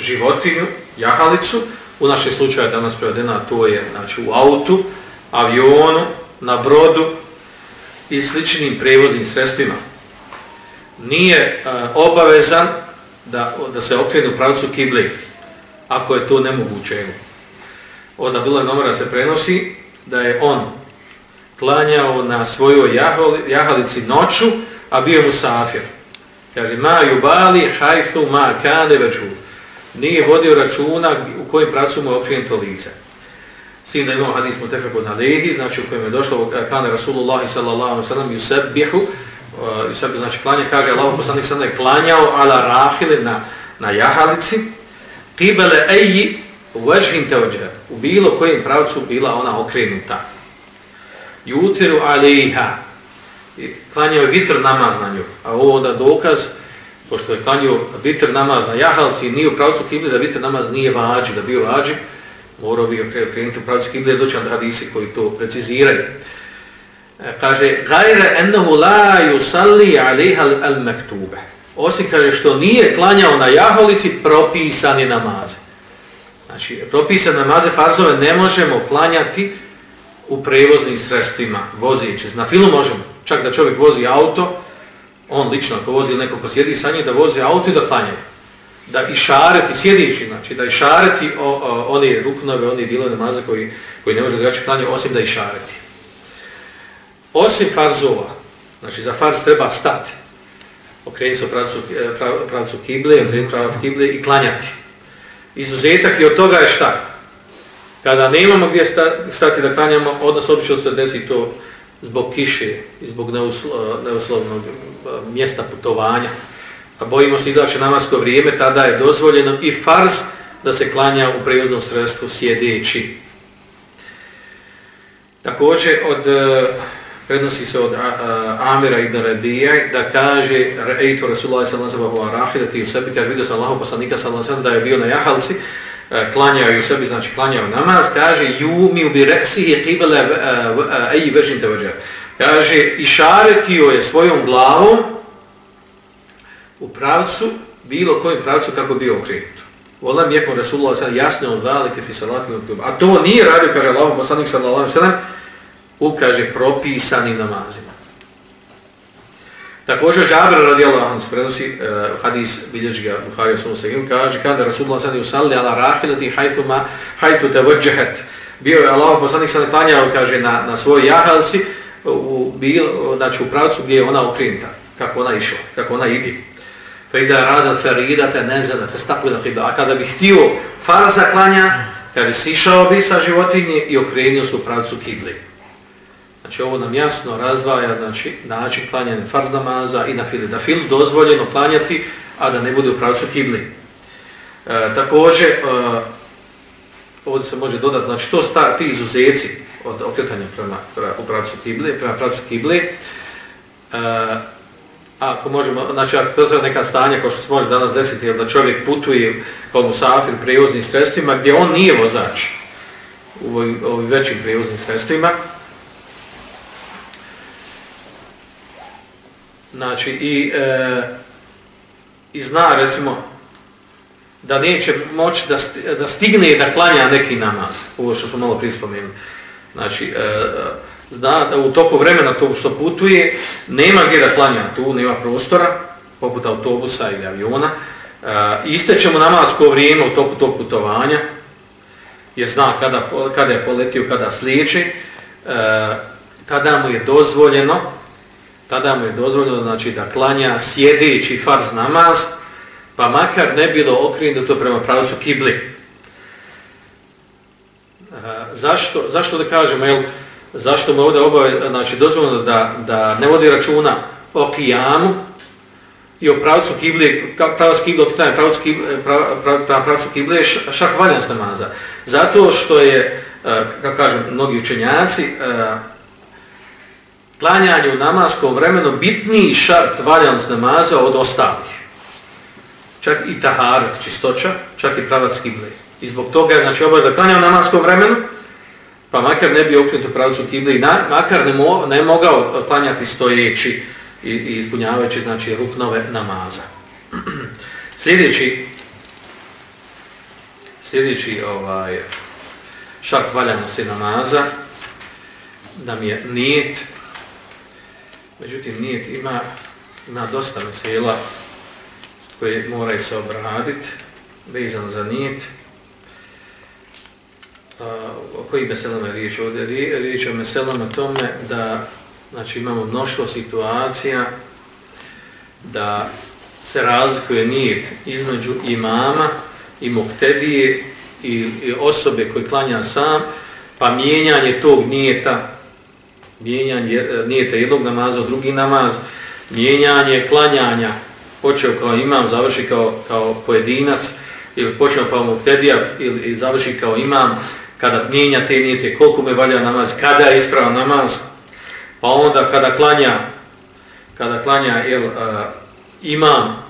životinju, jahalicu, u našem slučaju danas prevedena, to je znači, u autu, avionu, na brodu i sličnim prevoznim sredstvima. Nije e, obavezan da, da se okrenu u pravcu kibli, ako je to nemoguće. Od Abdullah Nomara se prenosi da je on klanjao na svojoj jahalici noću, a bio mu safir. Kaže, ma yubali hajthu ma kane veđu. Nije vodio računa u kojem pracu mu je okrenuto lice. Sin da imamo hadis mutefeku na lehi, znači u kojem je došlo kane Rasulullah sallallahu sallam i sebihu, i uh, sebi znači klanje, kaže, Allah poslanik sallam je klanjao ala rahili na, na jahalici, kibele eji veđhin te u bilo kojem pravcu bila ona okrenuta jutiru alejha. Klanjao je vitr namaz na nju. A ovo onda dokaz, pošto je klanjao vitr namaz na jahalci, nije u pravcu kible, da vitr namaz nije vađi, da bio vađi, morao bi krenuti u pravcu kible, doći na hadisi koji to preciziraju. E, kaže, gajre ennehu la yusalli alejha al mektube. Osim kaže, što nije klanjao na jahalici, propisani namaze. Znači, propisane namaze farzove ne možemo klanjati u prevoznim sredstvima, vozići. Na filu možemo, čak da čovjek vozi auto, on lično ako vozi neko ko sjedi sa njim, da vozi auto i da klanje. Da išareti, sjedići, znači da išareti o, o, one ruknove, one dilove namaza koji, koji ne može da klanje, osim da išareti. Osim farzova, Znači, za farz treba stati. okreni se u pravcu, eh, pravcu kible, okrenuti pravac kible i klanjati. Izuzetak i od toga je šta? Kada ne imamo gdje stati da klanjamo, odnosno obično se desi to zbog kiše i zbog neuslovnog e, mjesta putovanja, a bojimo se izaći namasko vrijeme, tada je dozvoljeno i farz da se klanja u prejuznom sredstvu sjedeći. Također, od, e, prednosi se od Amira ibn Rabija da kaže Rejtu Rasulullah sallallahu alaihi wa rahida u sebi, kaže vidio sam Allahu poslanika sallallahu da je bio na jahalci, E, klanjaju u sebi, znači klanjaju namaz, kaže Yumi bi resihi qibla e, e, ayi verjin tawajjah. Kaže išaretio je svojom glavom u pravcu, bilo kojem pravcu kako bio okrenut. Volam jekom Rasulullah sallam jasno on velike fi salati A to nije radio, kaže Allah, poslanik sallallahu sallam, u, kaže, propisanim namazima. Također, Džabir radijallahu anhu prenosi uh, hadis bilježi ga Buhari sallallahu sallam, kaže, kada Rasulullah sallam usalli ala rahilati hajthu ma hajthu tevadžahat. Bio je Allah, poslanik sallam klanjao, kaže, na, na svoj jahalci, u, bil, znači, u pravcu gdje je ona okrenuta, kako ona išla, kako ona ide. Fa ida rada faridata nazala fastaqbil qibla. Kada bi htio farza klanja kada sišao bi sa životinje i okrenio se u pravcu kible znači ovo nam jasno razvaja znači način klanjanja farz namaza i na fili. da fil dozvoljeno klanjati a da ne bude u pravcu kible e, također e, ovdje se može dodati znači to sta ti izuzeci od okretanja prema, prema u pravcu kible prema pravcu kible e, ako možemo, znači ako je neka stanja kao što se može danas desiti, da čovjek putuje kao musafir prijevoznim sredstvima gdje on nije vozač u ovim većim prijevoznim sredstvima, znači i, e, i zna recimo da neće moći da, da stigne da klanja neki namaz, ovo što smo malo prije spomenuli. Znači, e, zna da u toku vremena to što putuje, nema gdje da klanja tu, nema prostora, poput autobusa ili aviona. E, istećemo namazko vrijeme u toku tog putovanja, jer zna kada, kada je poletio, kada sliječi, e, tada mu je dozvoljeno, tada mu je dozvoljeno znači, da klanja sjedeći farz namaz, pa makar ne bilo okrenuto prema pravcu kibli. E, zašto, zašto da kažemo, jel, zašto mu ovdje obave, znači dozvoljeno da, da ne vodi računa o kijamu i o pravcu kibli, pravac kibli, okitanje pravcu kibli, prav, prav, prav, pravcu kibli je šart valjanost namaza. Zato što je, e, kako kažem, mnogi učenjaci, e, klanjanje u namaskom vremenu bitniji šart valjanost namaza od ostalih. Čak i taharat, čistoća, čak i pravac kible. I zbog toga je, znači, obavljeno klanja u namaskom vremenu, pa makar ne bi okrenuto pravcu i na, makar ne, mo, ne mogao klanjati stojeći i, i ispunjavajući znači ruknove namaza. sljedeći sljedeći ovaj šart valjanosti namaza da mi je nijet međutim nijet ima ima dosta mesela koje moraju se obraditi vezano za nijet o koji meselama je riječ ovdje? Riječ o meselama tome da znači, imamo mnoštvo situacija da se razlikuje nijet između imama i muktedije i, i osobe koji klanja sam, pa mijenjanje tog nijeta, mijenjanje e, nijeta jednog namaza u drugi namaz, mijenjanje klanjanja, počeo kao imam, završi kao, kao pojedinac, ili počeo pa muktedija, ili završi kao imam, kada mijenja te nijete, koliko me valja namaz, kada je ispravan namaz, pa onda kada klanja, kada klanja jel, a, imam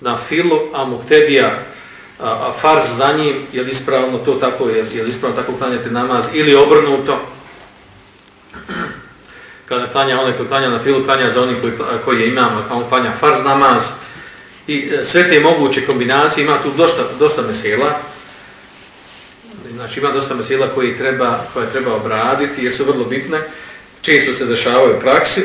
na filu, a muktedija a, a farz za njim, je li ispravno to tako, je, je li ispravno tako klanjati namaz, ili obrnuto, kada klanja onaj koji klanja na filu, klanja za onih koji, koji je imam, a on klanja farz namaz, i e, sve te moguće kombinacije, ima tu dosta, dosta mesela, znači ima dosta mesela koji treba, koje treba obraditi jer su vrlo bitne, često se dešavaju u praksi.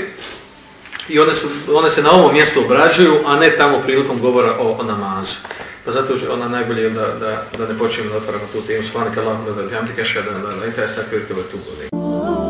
I one, su, one se na ovom mjestu obrađuju, a ne tamo prilikom govora o, o namazu. Pa zato je ona najbolje da, da, da ne počnemo da otvaramo tu temu. Svane kallahu da da da da da da da da da da da da da da da da